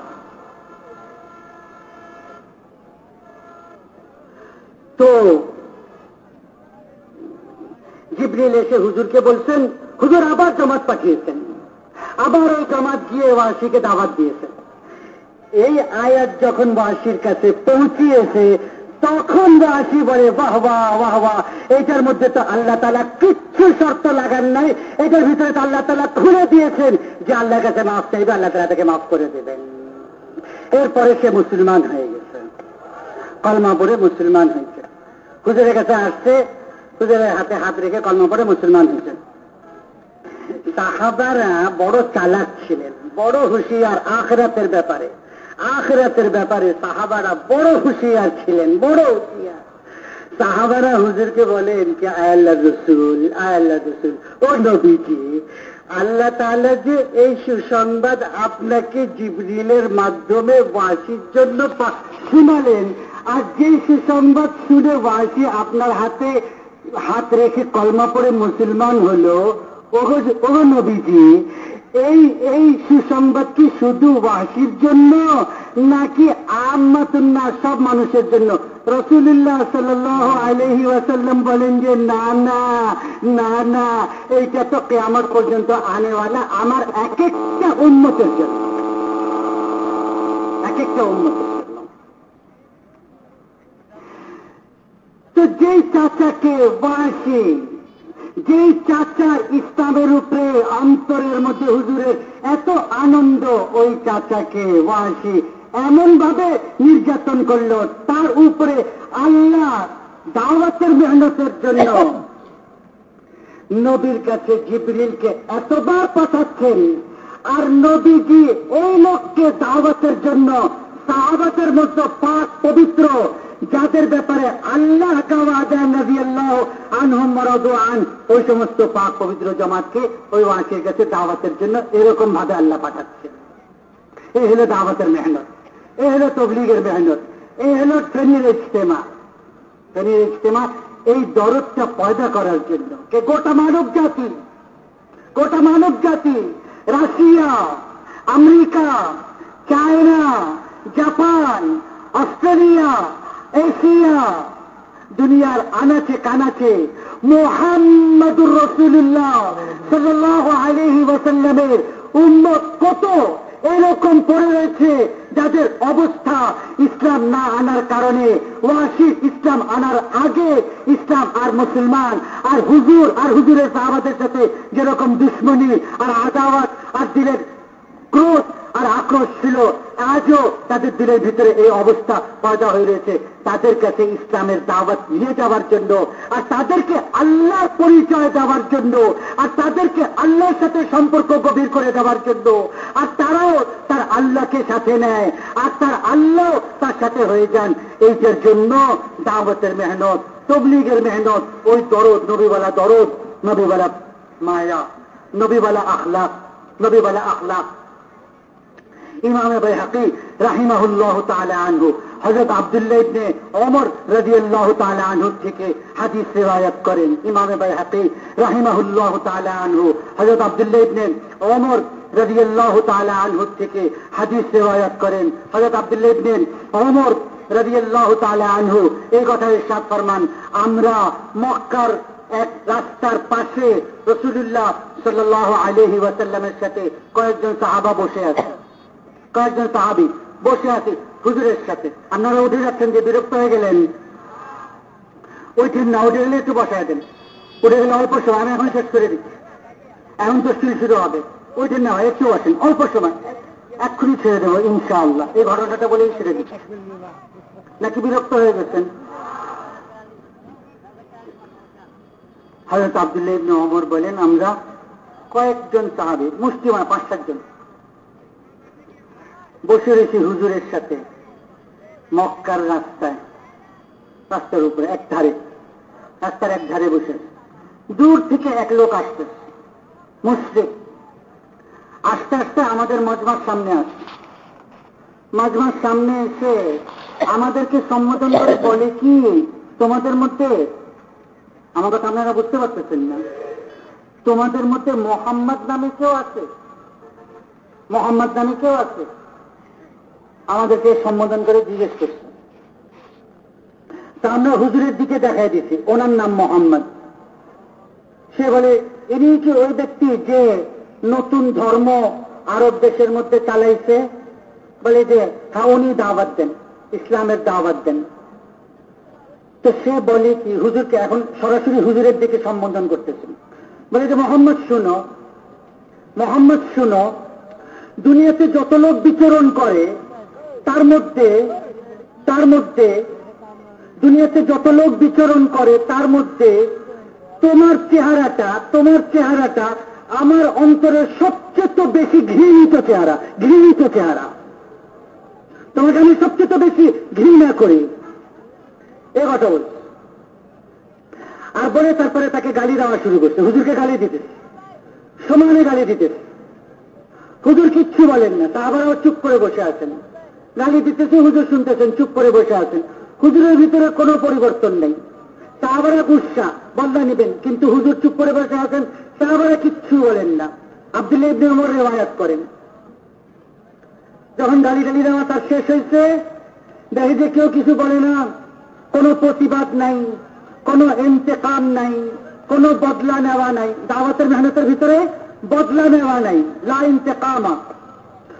তো জিবরিল এসে হুজুরকে বলছেন হুজুর আবার জমাত পাঠিয়েছেন আবার ওই জমাত গিয়ে ওয়াসিকে দাওয়াত দিয়েছেন এই আয়াত যখন ওয়াসির কাছে পৌঁছিয়েছে তখন ওয়াসি বলে, বাহ বাহ বাহ বাহ মধ্যে তো আল্লাহ তালা কিচ্ছু শর্ত লাগান নাই। এটার ভিতরে তো আল্লাহ তালা খুলে দিয়েছেন যে আল্লাহর কাছে মাফ চাইবে, আল্লাহ তালা তাকে মাফ করে দেবেন। এরপরে সে মুসলমান হয়ে গেছে। কলমা পড়ে মুসলমান হয়েছে। হুজুরের কাছে আসছে, হুজুরের হাতে হাত রেখে কলমা পড়ে মুসলমান হয়েছে। সাহাবারা বড় চালাক ছিলেন, বড় হুশিয়ার আখরাতের ব্যাপারে। আখরাতের ব্যাপারে সাহাবারা বড় হুশিয়ার ছিলেন, বড় হুশিয়ার। সাহাবারা হুজুরকে বলেন কি আয়াল্লাহ রসুল আয়াল্লাহ রসুল, ও নবীজি, আল্লাহ তাহলে যে এই সুসংবাদ আপনাকে জিবরিলের মাধ্যমে বাসির জন্য শুনালেন, আর যে সুসংবাদ শুনে বাসি আপনার হাতে হাত রেখে কলমা পড়ে মুসলমান হলো ওগো নবীজি এই এই সুসংবাদ কি শুধু ওয়াসির জন্য নাকি আম্মাতুন্না সব মানুষের জন্য? রসুল্লাহ সাল আলহি ওয়াসাল্লাম বলেন যে, না না না না, এইটা তো কেমন পর্যন্ত আনেওয়ালা আমার এক একটা উন্মতের জন্য। এক একটা জন্য। তো যেই চাচাকে, ওয়াসি যেই চাচার ইসলামের উপরে অন্তরের মধ্যে হুজুরের এত আনন্দ ওই চাচাকে ওয়াসি এমন ভাবে নির্যাতন করল, তার উপরে আল্লাহ দাওয়াতের মেহনতের জন্য। নবীর কাছে জিবরিলকে এতবার পাঠাচ্ছেন, আর নবীজি এই লোককে দাওয়াতের জন্য সাহাবাতের মধ্যে পাক পবিত্র যাদের ব্যাপারে আল্লাহ নবী আল্লাহ আনহম মরদ আন, ওই সমস্ত পাক পবিত্র জমাতকে ওই ওয়াঁকের কাছে দাওয়াতের জন্য এরকম ভাবে আল্লাহ পাঠাচ্ছে। এই হলো দাওয়াতের মেহনত এই হলো তবলিগের মেহনত এই হলো ট্রেনের ইজতেমা। ট্রেনের ইজতেমা, এই দরদটা পয়দা করার জন্য। কে? গোটা মানব জাতি, গোটা মানব জাতি, Russia, America, China, Japan, Australia Asia দুনিয়ার আনাচে কানাচে মোহাম্মদুর রসুল্লাহ সাল্লাহ আলহি ওসাল্লামের উন্মত কত এরকম পড়ে রয়েছে যাদের অবস্থা ইসলাম না আনার কারণে ওয়াসি ইসলাম আনার আগে ইসলাম আর মুসলমান, আর হুজুর, আর হুজুরের সাহাবাদের সাথে যেরকম দুশ্মনী আর আদাওয়াত আর দিলের ক্রোধ আর আক্রোশ ছিল। আজও তাদের দিলের ভিতরে এই অবস্থা পয়দা হয়ে রয়েছে। তাদের কাছে ইসলামের দাওয়াত নিয়ে যাওয়ার জন্য, আর তাদেরকে আল্লাহর পরিচয় দেওয়ার জন্য, আর তাদেরকে আল্লাহর সাথে সম্পর্ক গভীর করে দেওয়ার জন্য, আর তারাও তার আল্লাহকে সাথে নেয়, আর তার আল্লাহ তার সাথে হয়ে যান। এইটার জন্য দাওয়াতের মেহনত, তবলিগের মেহনত, ওই দরদ, নবীওয়ালা দরদ, নবীওয়ালা মায়া, নবীওয়ালা আখলাক নবীওয়ালা আখলাক ইমামে বেহাকি রাহিমাহুল্লাহ তাআলা আনহু, হযরত আব্দুল্লাহ ইবনে ওমর রাদিয়াল্লাহু তাআলা আনহু থেকে হাদিস রিওয়ায়াত করেন। ইমামে বেহাকি রাহিমাহুল্লাহ তাআলা আনহু, হযরত আব্দুল্লাহ ইবনে ওমর রাদিয়াল্লাহু তাআলা আনহু থেকে হাদিস রিওয়ায়াত করেন। হযরত আব্দুল্লাহ ইবনে ওমর রাদিয়াল্লাহু তাআলা আনহু, এই কথা ইরশাদ ফরমান, আমরা মক্কার এক রাস্তার পাশে রসুলুল্লাহ সাল্লাহ আলহি ওয়াসাল্লামের সাথে কয়েকজন সাহাবা বসে আছে। কয়েকজন সাহাবি বসে আছে, হুজুরের সাথে। আপনারা উঠে যাচ্ছেন যে বিরক্ত হয়ে গেলেন। ওইঠেন না, উঠে গেলে একটু বসায় দেন। উঠে গেলে অল্প সময়, আমি এখন শেষ করে দিচ্ছি। এখন তো স্ত্রী শুরু হবে। ওইঠেন না হয় একটু বসেন, অল্প সময়। এক্ষুনি ছেড়ে দেবো, ইনশাআল্লাহ। এই ঘটনাটা বলেই ছেড়ে দিচ্ছি। নাকি বিরক্ত হয়ে গেছেন? হজরত আবদুল্লাহ ইবনে ওমর বলেন, আমরা কয়েকজন সাহাবি, মুসলিমা পাঁচ সাতজন বসে রয়েছি হুজুরের সাথে। মক্কার রাস্তায়। রাস্তার উপরে, এক ধারে। রাস্তার এক ধারে বসে। দূর থেকে এক লোক আসছে। মুসলিম আস্তে আস্তে আমাদের মজমার সামনে আসছে। মজমার সামনে এসে আমাদেরকে সম্বোধন করে বলে কি, তোমাদের মধ্যে, আমার কথা আপনারা বুঝতে পারতেছেন না, তোমাদের মধ্যে মোহাম্মদ নামে কেউ আছে? মোহাম্মদ নামে কেউ আছে? আমাদেরকে সম্বোধন করে জিজ্ঞেস করছে। তা আমরা হুজুরের দিকে দেখাই দিছি ওনার নাম মোহাম্মদ। সে বলে, ইনি কি ওই ব্যক্তি যে নতুন ধর্ম আরব দেশের মধ্যে চালাইছে? বলে যে হ্যাঁ উনি দাওয়াত দেন, ইসলামের দাওয়াত দেন। তো সে বলে কি, হুজুরকে এখন সরাসরি হুজুরের দিকে সম্বোধন করতেছেন বলে যে, মোহাম্মদ, শুনো মোহাম্মদ, শুনো, দুনিয়াতে যত লোক বিচরণ করে তার মধ্যে তার মধ্যে, দুনিয়াতে যত লোক বিচরণ করে, তার মধ্যে তোমার চেহারাটা তোমার চেহারাটা আমার অন্তরের সবচেয়ে তো বেশি ঘৃণিত চেহারা ঘৃণিত চেহারা। তোমাকে আমি সবচেয়ে তো বেশি ঘৃণা করি। এ কথা বলছে আর বলে তারপরে তাকে গালি দেওয়া শুরু করছে। হুজুরকে গালি দিতে। সমানে গালি দিতে। হুজুর কিচ্ছু বলেন না। তা আবার চুপ করে বসে আছেন। গালি দিতেছে, হুজুর শুনতেছেন, চুপ করে বসে আছেন। হুজুরের ভিতরে কোনো পরিবর্তন নেই। তা আবার গুসা, বদলা নেবেন, কিন্তু হুজুর চুপ করে বসে আছেন তা আবার কিচ্ছু বলেন না। আব্দুল ইবনে উমর রেওয়ায়াত করেন। যখন গালি গালি দেওয়া তার শেষ হয়েছে, দেখে যে কেউ কিছু বলে না। কোনো প্রতিবাদ নাই, কোনো ইন্তেকাম নাই, কোনো বদলা নেওয়া নাই। দাওয়াতের মেহনতের ভিতরে বদলা নেওয়া নাই। লা ইন্তেকামা।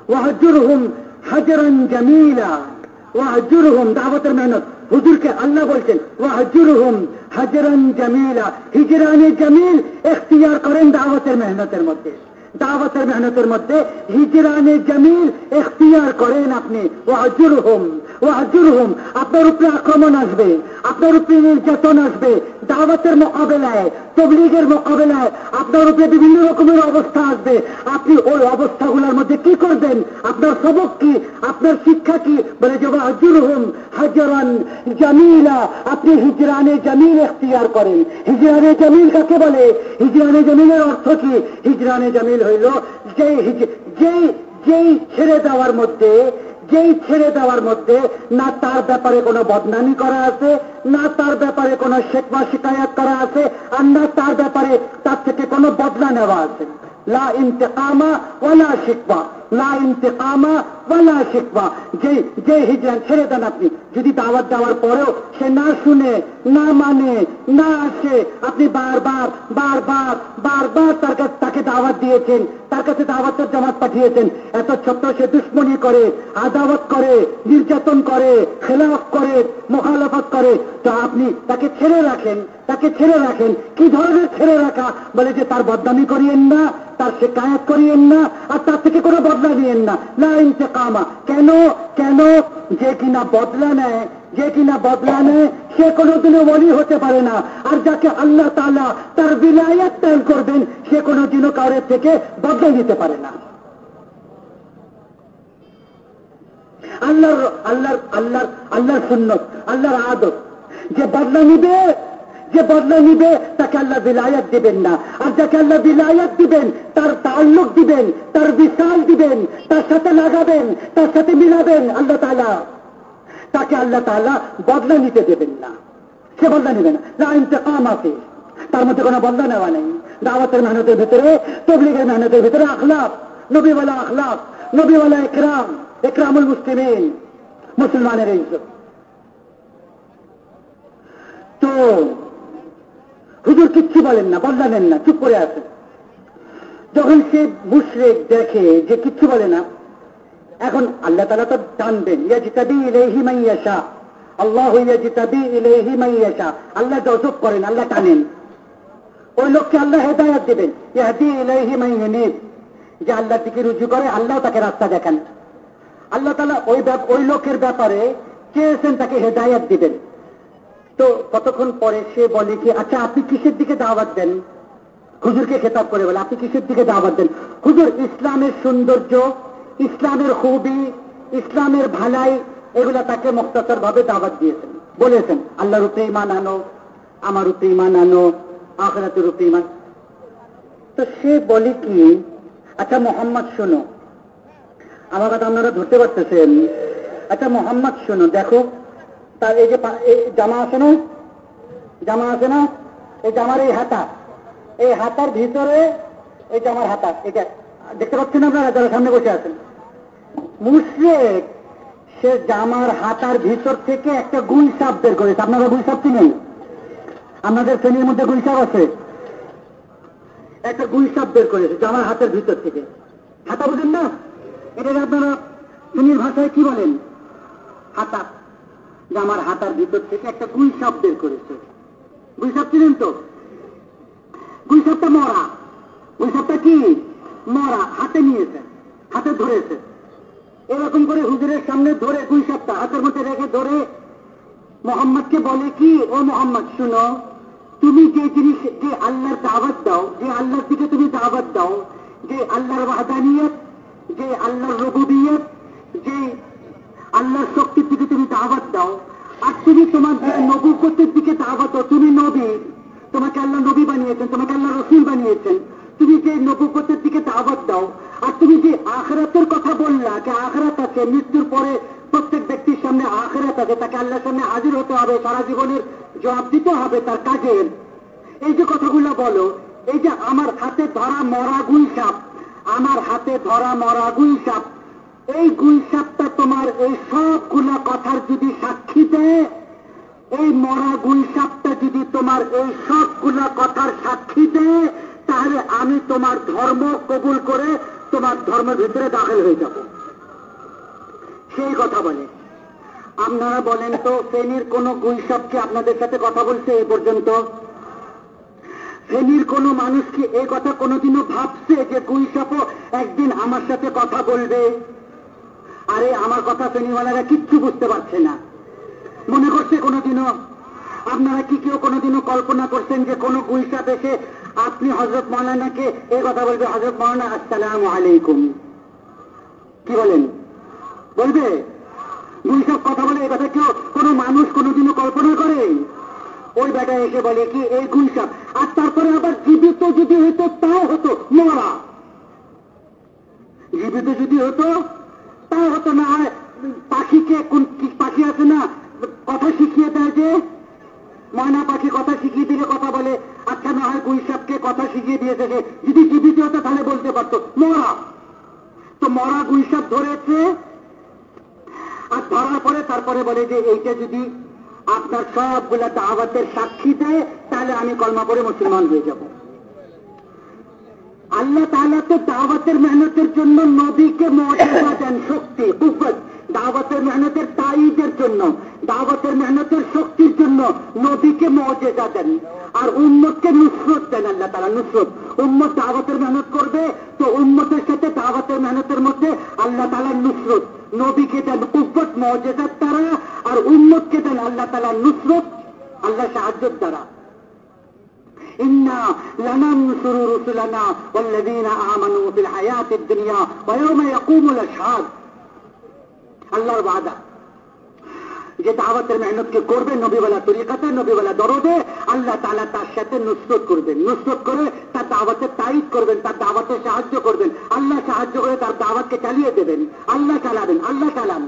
ওয়াহজুর হুম হাজরন জামিলা ওয়াহজুর হুম দাওয়াতের মেহনত। হুজুরকে আল্লাহ বলছেন ওয়াহজুর হুম হাজরন জামিলা, হিজরানে জামিল এখতিয়ার করেন দাওয়াতের মেহনতের মধ্যে। দাওয়াতের মেহনতের মধ্যে হিজরানে জামিল এখতিয়ার করেন আপনি ওয়াজুর ওয়াজুর আপনার উপরে আক্রমণ আসবে, আপনার উপরে নির্যাতন আসবে, দাওয়াতের মোকাবেলায়, তবলিগের মোকাবেলায় আপনার উপরে বিভিন্ন রকমের অবস্থা আসবে। আপনি ওই অবস্থাগুলোর মধ্যে কি করবেন? আপনার সবক কি? আপনার শিক্ষা কি? বলে যে ওয়াজুর হোম হাজারান জামিলা, আপনি হিজরানে জামিল এখতিয়ার করেন। হিজরানে জামিল কাকে বলে? হিজরানে জামিলের অর্থ কি? হিজরানে জামিল হইল যেই যেই যেই ছেড়ে দেওয়ার মধ্যে যেই ছেড়ে দেওয়ার মধ্যে না তার ব্যাপারে কোনো বদনামি করা আছে, না তার ব্যাপারে কোনো শেখবা শিকায়াত করা আছে, আর না তার ব্যাপারে তার থেকে কোনো বদলা নেওয়া আছে। লা ইন্তেকামা ওলা শিখবা লা ইন্তেকামা ওলা শিখবা যে যে হিজরান ছেড়ে দেন আপনি, যদি দাওয়াত দেওয়ার পরেও সে না শুনে, না মানে না আসে, আপনি বারবার বারবার বারবার তার কাছে, তাকে দাওয়াত দিয়েছেন, তার কাছে দাওয়াতের জামাত পাঠিয়েছেন, এত ছোট্ট সে দুশ্মনী করে, আদাওয়াত করে, নির্যাতন করে, খেলাফ করে, মোখালাফত করে, তো আপনি তাকে ছেড়ে রাখেন, তাকে ছেড়ে রাখেন, কি ধরনের ছেড়ে রাখা? বলে যে তার বদনামি করিয়েন না, তার শেখায়ত করিয়েন না, আর তার থেকে কোনো বদলা নিয়েন না। না কামা কেন? কেন? যে কিনা বদলা নেয়, যে কিনা বদলা নেয়, সে কোনোদিনও বলি হতে পারে না। আর যাকে আল্লাহ তালা তার বিলায়াত দান করবেন, সে কোনোদিনও কারোর থেকে বদলা নিতে পারে না। আল্লাহর আল্লাহর আল্লাহর আল্লাহর সুন্নত, আল্লাহর আদত যে বদলা নিবে যে বদলা নিবে, তাকে আল্লাহ বিলায়াত দিবেন না। আর যাকে আল্লাহ বিলায়াত দিবেন, তার তাল্লুক দিবেন, তার বিশাল দিবেন, তার সাথে লাগাবেন, তার সাথে মিলাবেন আল্লাহ তালা তাকে আল্লাহ তালা বদলা নিতে দেবেন না। সে বদলা নেবে না। না ইন্তকাম আছে তার মধ্যে কোনো বদলা নেওয়া নেই। দাওয়াতের মেহনতের ভিতরে, তবলিগের মেহনতের ভিতরে আখলাপ, নবীওয়ালা আখলাপ, নবীওয়ালা একরাম, একরামুল মুসলিমিন, মুসলমানের ইজ্জত তো হুজুর কিচ্ছু বলেন না বদলা নেন না, চুপ করে আছেন। যখন সে মুশরেক দেখে যে কিচ্ছু বলে না, এখন আল্লাহ তালা তো টানবেন ইয়াজিতাবি ইলেহি মাইয়াশা আল্লাহ ইয়াজিতাবি ইলেহি মাইয়াশা আল্লাহ গজব করেন, আল্লাহ টানেন। ওই লোককে আল্লাহ হেদায়ত দেবেন ইয়াদি ইলেহি মাইয়ানিব যে আল্লাহ থেকে রুজু করে, আল্লাহ তাকে রাস্তা দেখান। আল্লাহ তালা ওই ওই লোকের ব্যাপারে চেয়েছেন তাকে হেদায়ত দিবেন। তো কতক্ষণ পরে সে বলে কি আচ্ছা আপনি কিসের দিকে দাওয়াত দেন? হুজুরকে খেতাব করে বলে, আপনি কিসের দিকে দাওয়াত দেন? হুজুর, ইসলামের সৌন্দর্য, ইসলামের খুবই, ইসলামের ভালাই, এগুলা তাকে মুক্তাচার ভাবে দাওয়াত দিয়েছেন। বলেছেন, আল্লাহর উপরে ইমান আনো, আমার উপরে ইমান আনো, আখরাতের উপরে ইমান তো সে বলে কি আচ্ছা মোহাম্মদ, শোনো। আমার কথা আপনারা ধরতে পারতেছেন। আচ্ছা মোহাম্মদ, শোনো। দেখো তার এই যে জামা আছে না? জামা আছে না? এই জামার এই হাতা। এই হাতার ভিতরে এই জামার হাতা। এটা দেখতে পাচ্ছেন আপনারা যারা সামনে বসে আছেন? মুশ্রেক, সে জামার হাতার ভিতর থেকে একটা গুই সাপ বের করেছে। আপনারা গুই সাপ চিনেন? আপনাদের শ্রেণির মধ্যে গুই সাপ আছে? একটা গুই সাপ বের করেছে জামার হাতের ভিতর থেকে। হাতা বুঝেন না? এটাকে আপনারা শ্রেণির ভাষায় কি বলেন? হাতা। জামার হাতার ভিতর থেকে একটা গুই সাপ বের করেছে। গুই সাপ চিনেন তো? গুই সাপটা মরা। গুই সাপটা কি? মরা, হাতে নিয়েছে, হাতে ধরেছে। এরকম করে হুজুরের সামনে ধরে গুই সাপটা, হাতের মধ্যে রেখে ধরে মোহাম্মদকে বলে কি, ও মোহাম্মদ, শুনো, তুমি যে জিনিস, যে আল্লাহর দাওয়াত দাও, যে আল্লাহর দিকে তুমি দাওয়াত দাও, যে আল্লাহর ওয়াহাদানিয়ত যে আল্লাহর রবুবিয়ত, যে আল্লাহর শক্তির দিকে তুমি দাওয়াত দাও। আর তুমি তোমার নবুকতের দিকে দাওয়াত তুমি নবী। তোমাকে আল্লাহ নবী বানিয়েছেন, তোমাকে আল্লাহ রসুল বানিয়েছেন। তুমি যে নবুকতের দিকে দাওয়াত দাও, আর তুমি যে আখরাতের কথা বললা, যে আখরাত আছে, মৃত্যুর পরে প্রত্যেক ব্যক্তির সামনে আখরাত আছে, তাকে আল্লাহর সামনে হাজির হতে হবে, সারা জীবনের জবাব দিতে হবে তার কাজের। এই যে কথাগুলো বলো, এই যে আমার হাতে ধরা মরা গুই সাপ আমার হাতে ধরা মরা গুই সাপ এই গুই সাপটা তোমার এই সবগুলা কথার যদি সাক্ষী দেয়, এই মরা গুই সাপটা যদি তোমার এই সবগুলা কথার সাক্ষী দেয়, তাহলে আমি তোমার ধর্ম কবুল করে তোমার ধর্মের ভিতরে দাখিল হয়ে যাব। সেই কথা বলে। আপনারা বলেন তো, ফেনীর কোন গুইসাপ কি আপনাদের সাথে কথা বলছে এই পর্যন্ত? ফেনীর কোন মানুষ কি এই কথা কোনোদিনও ভাবছে যে গুইসাপও একদিন আমার সাথে কথা বলবে? আরে, আমার কথা ফেনীওয়ালারা কিচ্ছু বুঝতে পারছে না। মনে করছে কোনোদিনও আপনারা কি কেউ কোনোদিনও কল্পনা করছেন যে কোনো গুইসাপ এসে আপনি হজরত মৌলানাকে এই কথা বলবে হজরত মৌলানা আসসালাম আলাইকুম। কি বলেন? বলবে? গুইসাপ কথা বলে এই কথা কেউ কোনো মানুষ কোনোদিনও কল্পনা করে? ওই বেটা এসে বলে কি, এই গুইসাপ আর তারপরে আবার জীবিত যদি হতো, তাও হতো, মরা। জীবিত যদি হতো তাও হতো না হয়। পাখিকে কোন পাখি আছে না, কথা শিখিয়ে দেয় যে, ময়না পাখি কথা শিখিয়ে দিলে কথা বলে আচ্ছা না হয় গুইসাপকে কথা শিখিয়ে দিয়েছে যে, যদি জীবিত হতো তাহলে বলতে পারতো, মরা। তো মরা গুইসাপ ধরেছে, আর ধরার পরে তারপরে বলে যে, এইটা যদি আপনার সবগুলা দাওয়াতের সাক্ষী দেয়, তাহলে আমি কলমা করে মুসলমান হয়ে যাব। আল্লাহ তাহলে তো দাওয়াতের মেহনতের জন্য নদীকে মর্যাদা দেন, শক্তি কুব্বত দাওয়াতের মেহনতের তাইদের জন্য, দাওয়াতের মেহনতের শক্তির জন্য নদীকে মর্যাদা দেন। আর উম্মতকে নুসরত দেন আল্লাহ তারা নুসরত। উম্মত দাওয়াতের মেহনত করবে, তো উম্মতের সাথে দাওয়াতের মেহনতের মধ্যে আল্লাহ তালার নুসরত। নবীকে দেন কুব্বত মর্যাদার দ্বারা, আর উম্মতকে দেন আল্লাহ তালার নুসরত, আল্লাহ সাহায্যের দ্বারা। إنا لننصر رسلنا والذين آمنوا في الحياة الدنيا ويوم يقوم الأشهاد আল্লাহর বাদা যে দাওয়াতের মেহনতকে করবে নবীওয়ালা তরিকাতে নবীওয়ালা দরদে আল্লাহ তালা তার সাথে নুসরত করবেন নুসরত করে তার দাওয়াতের তাইদ করবেন তার দাওয়াতে সাহায্য করবেন আল্লাহ সাহায্য করে তার দাওয়াতকে চালিয়ে দেবেন আল্লাহ চালাবেন আল্লাহ চালান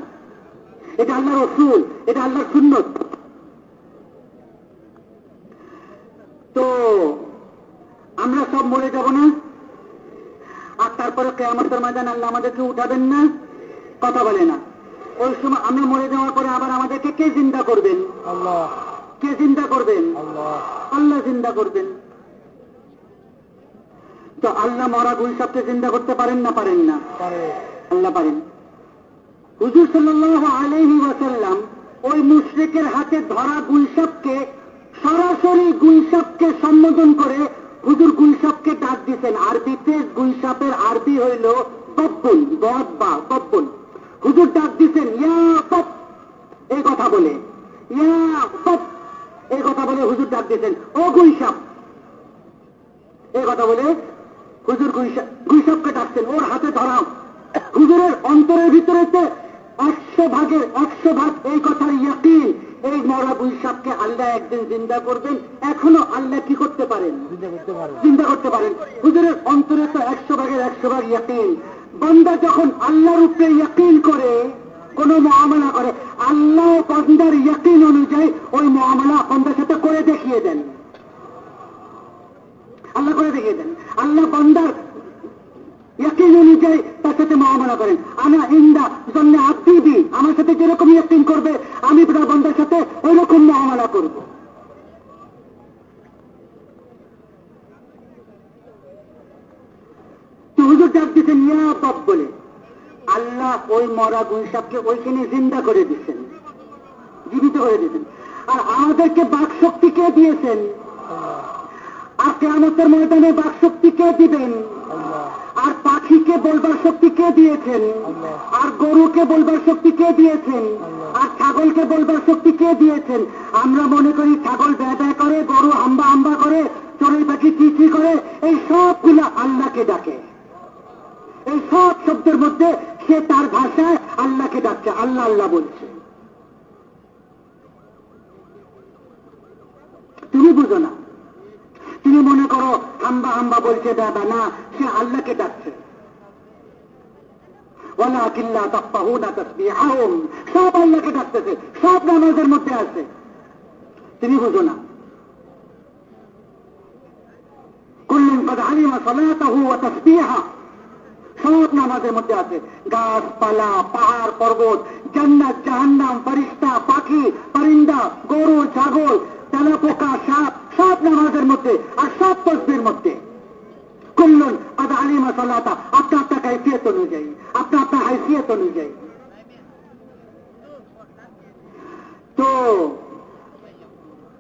এটা আল্লাহর রসুল এটা আল্লাহর সুন্নত তো আমরা সব মরে যাব না? আর তারপরে কেয়ামতের ময়দান আল্লাহ আমাদেরকে উঠাবেন না? কথা বলে না। ওই সময় আমরা মরে যাওয়ার পরে আবার আমাদেরকে কে চিন্তা করবেন? কে চিন্তা করবেন? আল্লাহ। চিন্তা করবেন। তো আল্লাহ মরা গুলসাবকে চিন্তা করতে পারেন না পারেন না? আল্লাহ পারেন। হুজুর সাল্লাহ আলহি ওয়াসাল্লাম ওই মুশ্রিকের হাতে ধরা গুলসাবকে সরাসরি গুলসাবকে সম্বোধন করে হুজুর গুলসাবকে ডাক দিতেন আরবিতে গুলসাপের আরবি হইল বব্বুল বব্বা বব্বুল। হুজুর ডাক দিতেন ইয়া বব এই কথা বলে। ইয়া বব এই কথা বলে হুজুর ডাক দিতেন ও গুলসাপ এই কথা বলে হুজুর গুইসাবকে ডাকতেন ওর হাতে ধরাও। হুজুরের অন্তরের ভিতরে একশো ভাগের একশো ভাগ এই কথার ইয়াকিন। এই মরা গুইসাবকে আল্লাহ একদিন চিন্তা করবেন। এখনও আল্লাহ কি করতে পারেন? চিন্তা করতে করতে পারেন। হুজুরের অন্তরে তো একশো ভাগের একশো ভাগ ইয়াকিন। বন্দা যখন আল্লাহর উপরে ইয়াকিন করে কোন মহামলা করে আল্লাহ বন্দার ইয়াকিন অনুযায়ী ওই মহামলা বন্দার সাথে করে দেখিয়ে দেন। আল্লাহ করে দেখিয়ে দেন। আল্লাহ বন্দার অনুযায়ী তার সাথে করেন। ইন্দা আমার সাথে যেরকম করবে, আমি সাথে ওই রকম মহামলা করব হুজুর ডাক দিচ্ছেন বলে। আল্লাহ ওই মরা গুইসাবকে ওইখানে জিন্দা করে দিচ্ছেন জীবিত করে দিয়েছেন আর আমাদেরকে বাক শক্তি কে দিয়েছেন? আর কেয়ামতের ময়দানে বাক শক্তি কে দিবেন? আর পাখিকে বলবার শক্তি কে দিয়েছেন। আর গরুকে বলবার শক্তি কে দিয়েছেন। আর ছাগলকে বলবার শক্তি কে দিয়েছেন? আমরা মনে করি ছাগল ব্যয় ব্যয় করে গরু হাম্বা হাম্বা করে চড়ুই পাখি চিচি করে এই সবগুলো আল্লাহকে ডাকে। এই সব শব্দের মধ্যে সে তার ভাষায় আল্লাহকে ডাকছে আল্লাহ আল্লাহ বলছে। তুমি বুঝো না। তুমি মনে করো হাম্বা হাম্বা বলছে দাদা, না, সে আল্লাহকে ডাকছে। ওলা কিল্লা তাপ্পাহু না তাসবি আহম সব আল্লাহকে ডাকতেছে, সব নামাজের মধ্যে আছে। তুমি বুঝো না। কুল্লুম কদ সলাতাহু ওয়া তাসবিহা। সব নামাজের মধ্যে আছে। গাছপালা, পাহাড়, পর্বত, জান্নাত, জাহান্নাম ফরিস্তা পাখি, পরিন্দা, গরু, ছাগল তেলা পোকা সাপ সব নামাজের মধ্যে আর সব তসবির মধ্যে। কুল্লুন আদ আলিমা সাল্লাতা আপনার আপনার কাইফিয়ত অনুযায়ী আপনার আপনার হাইসিয়ত অনুযায়ী তো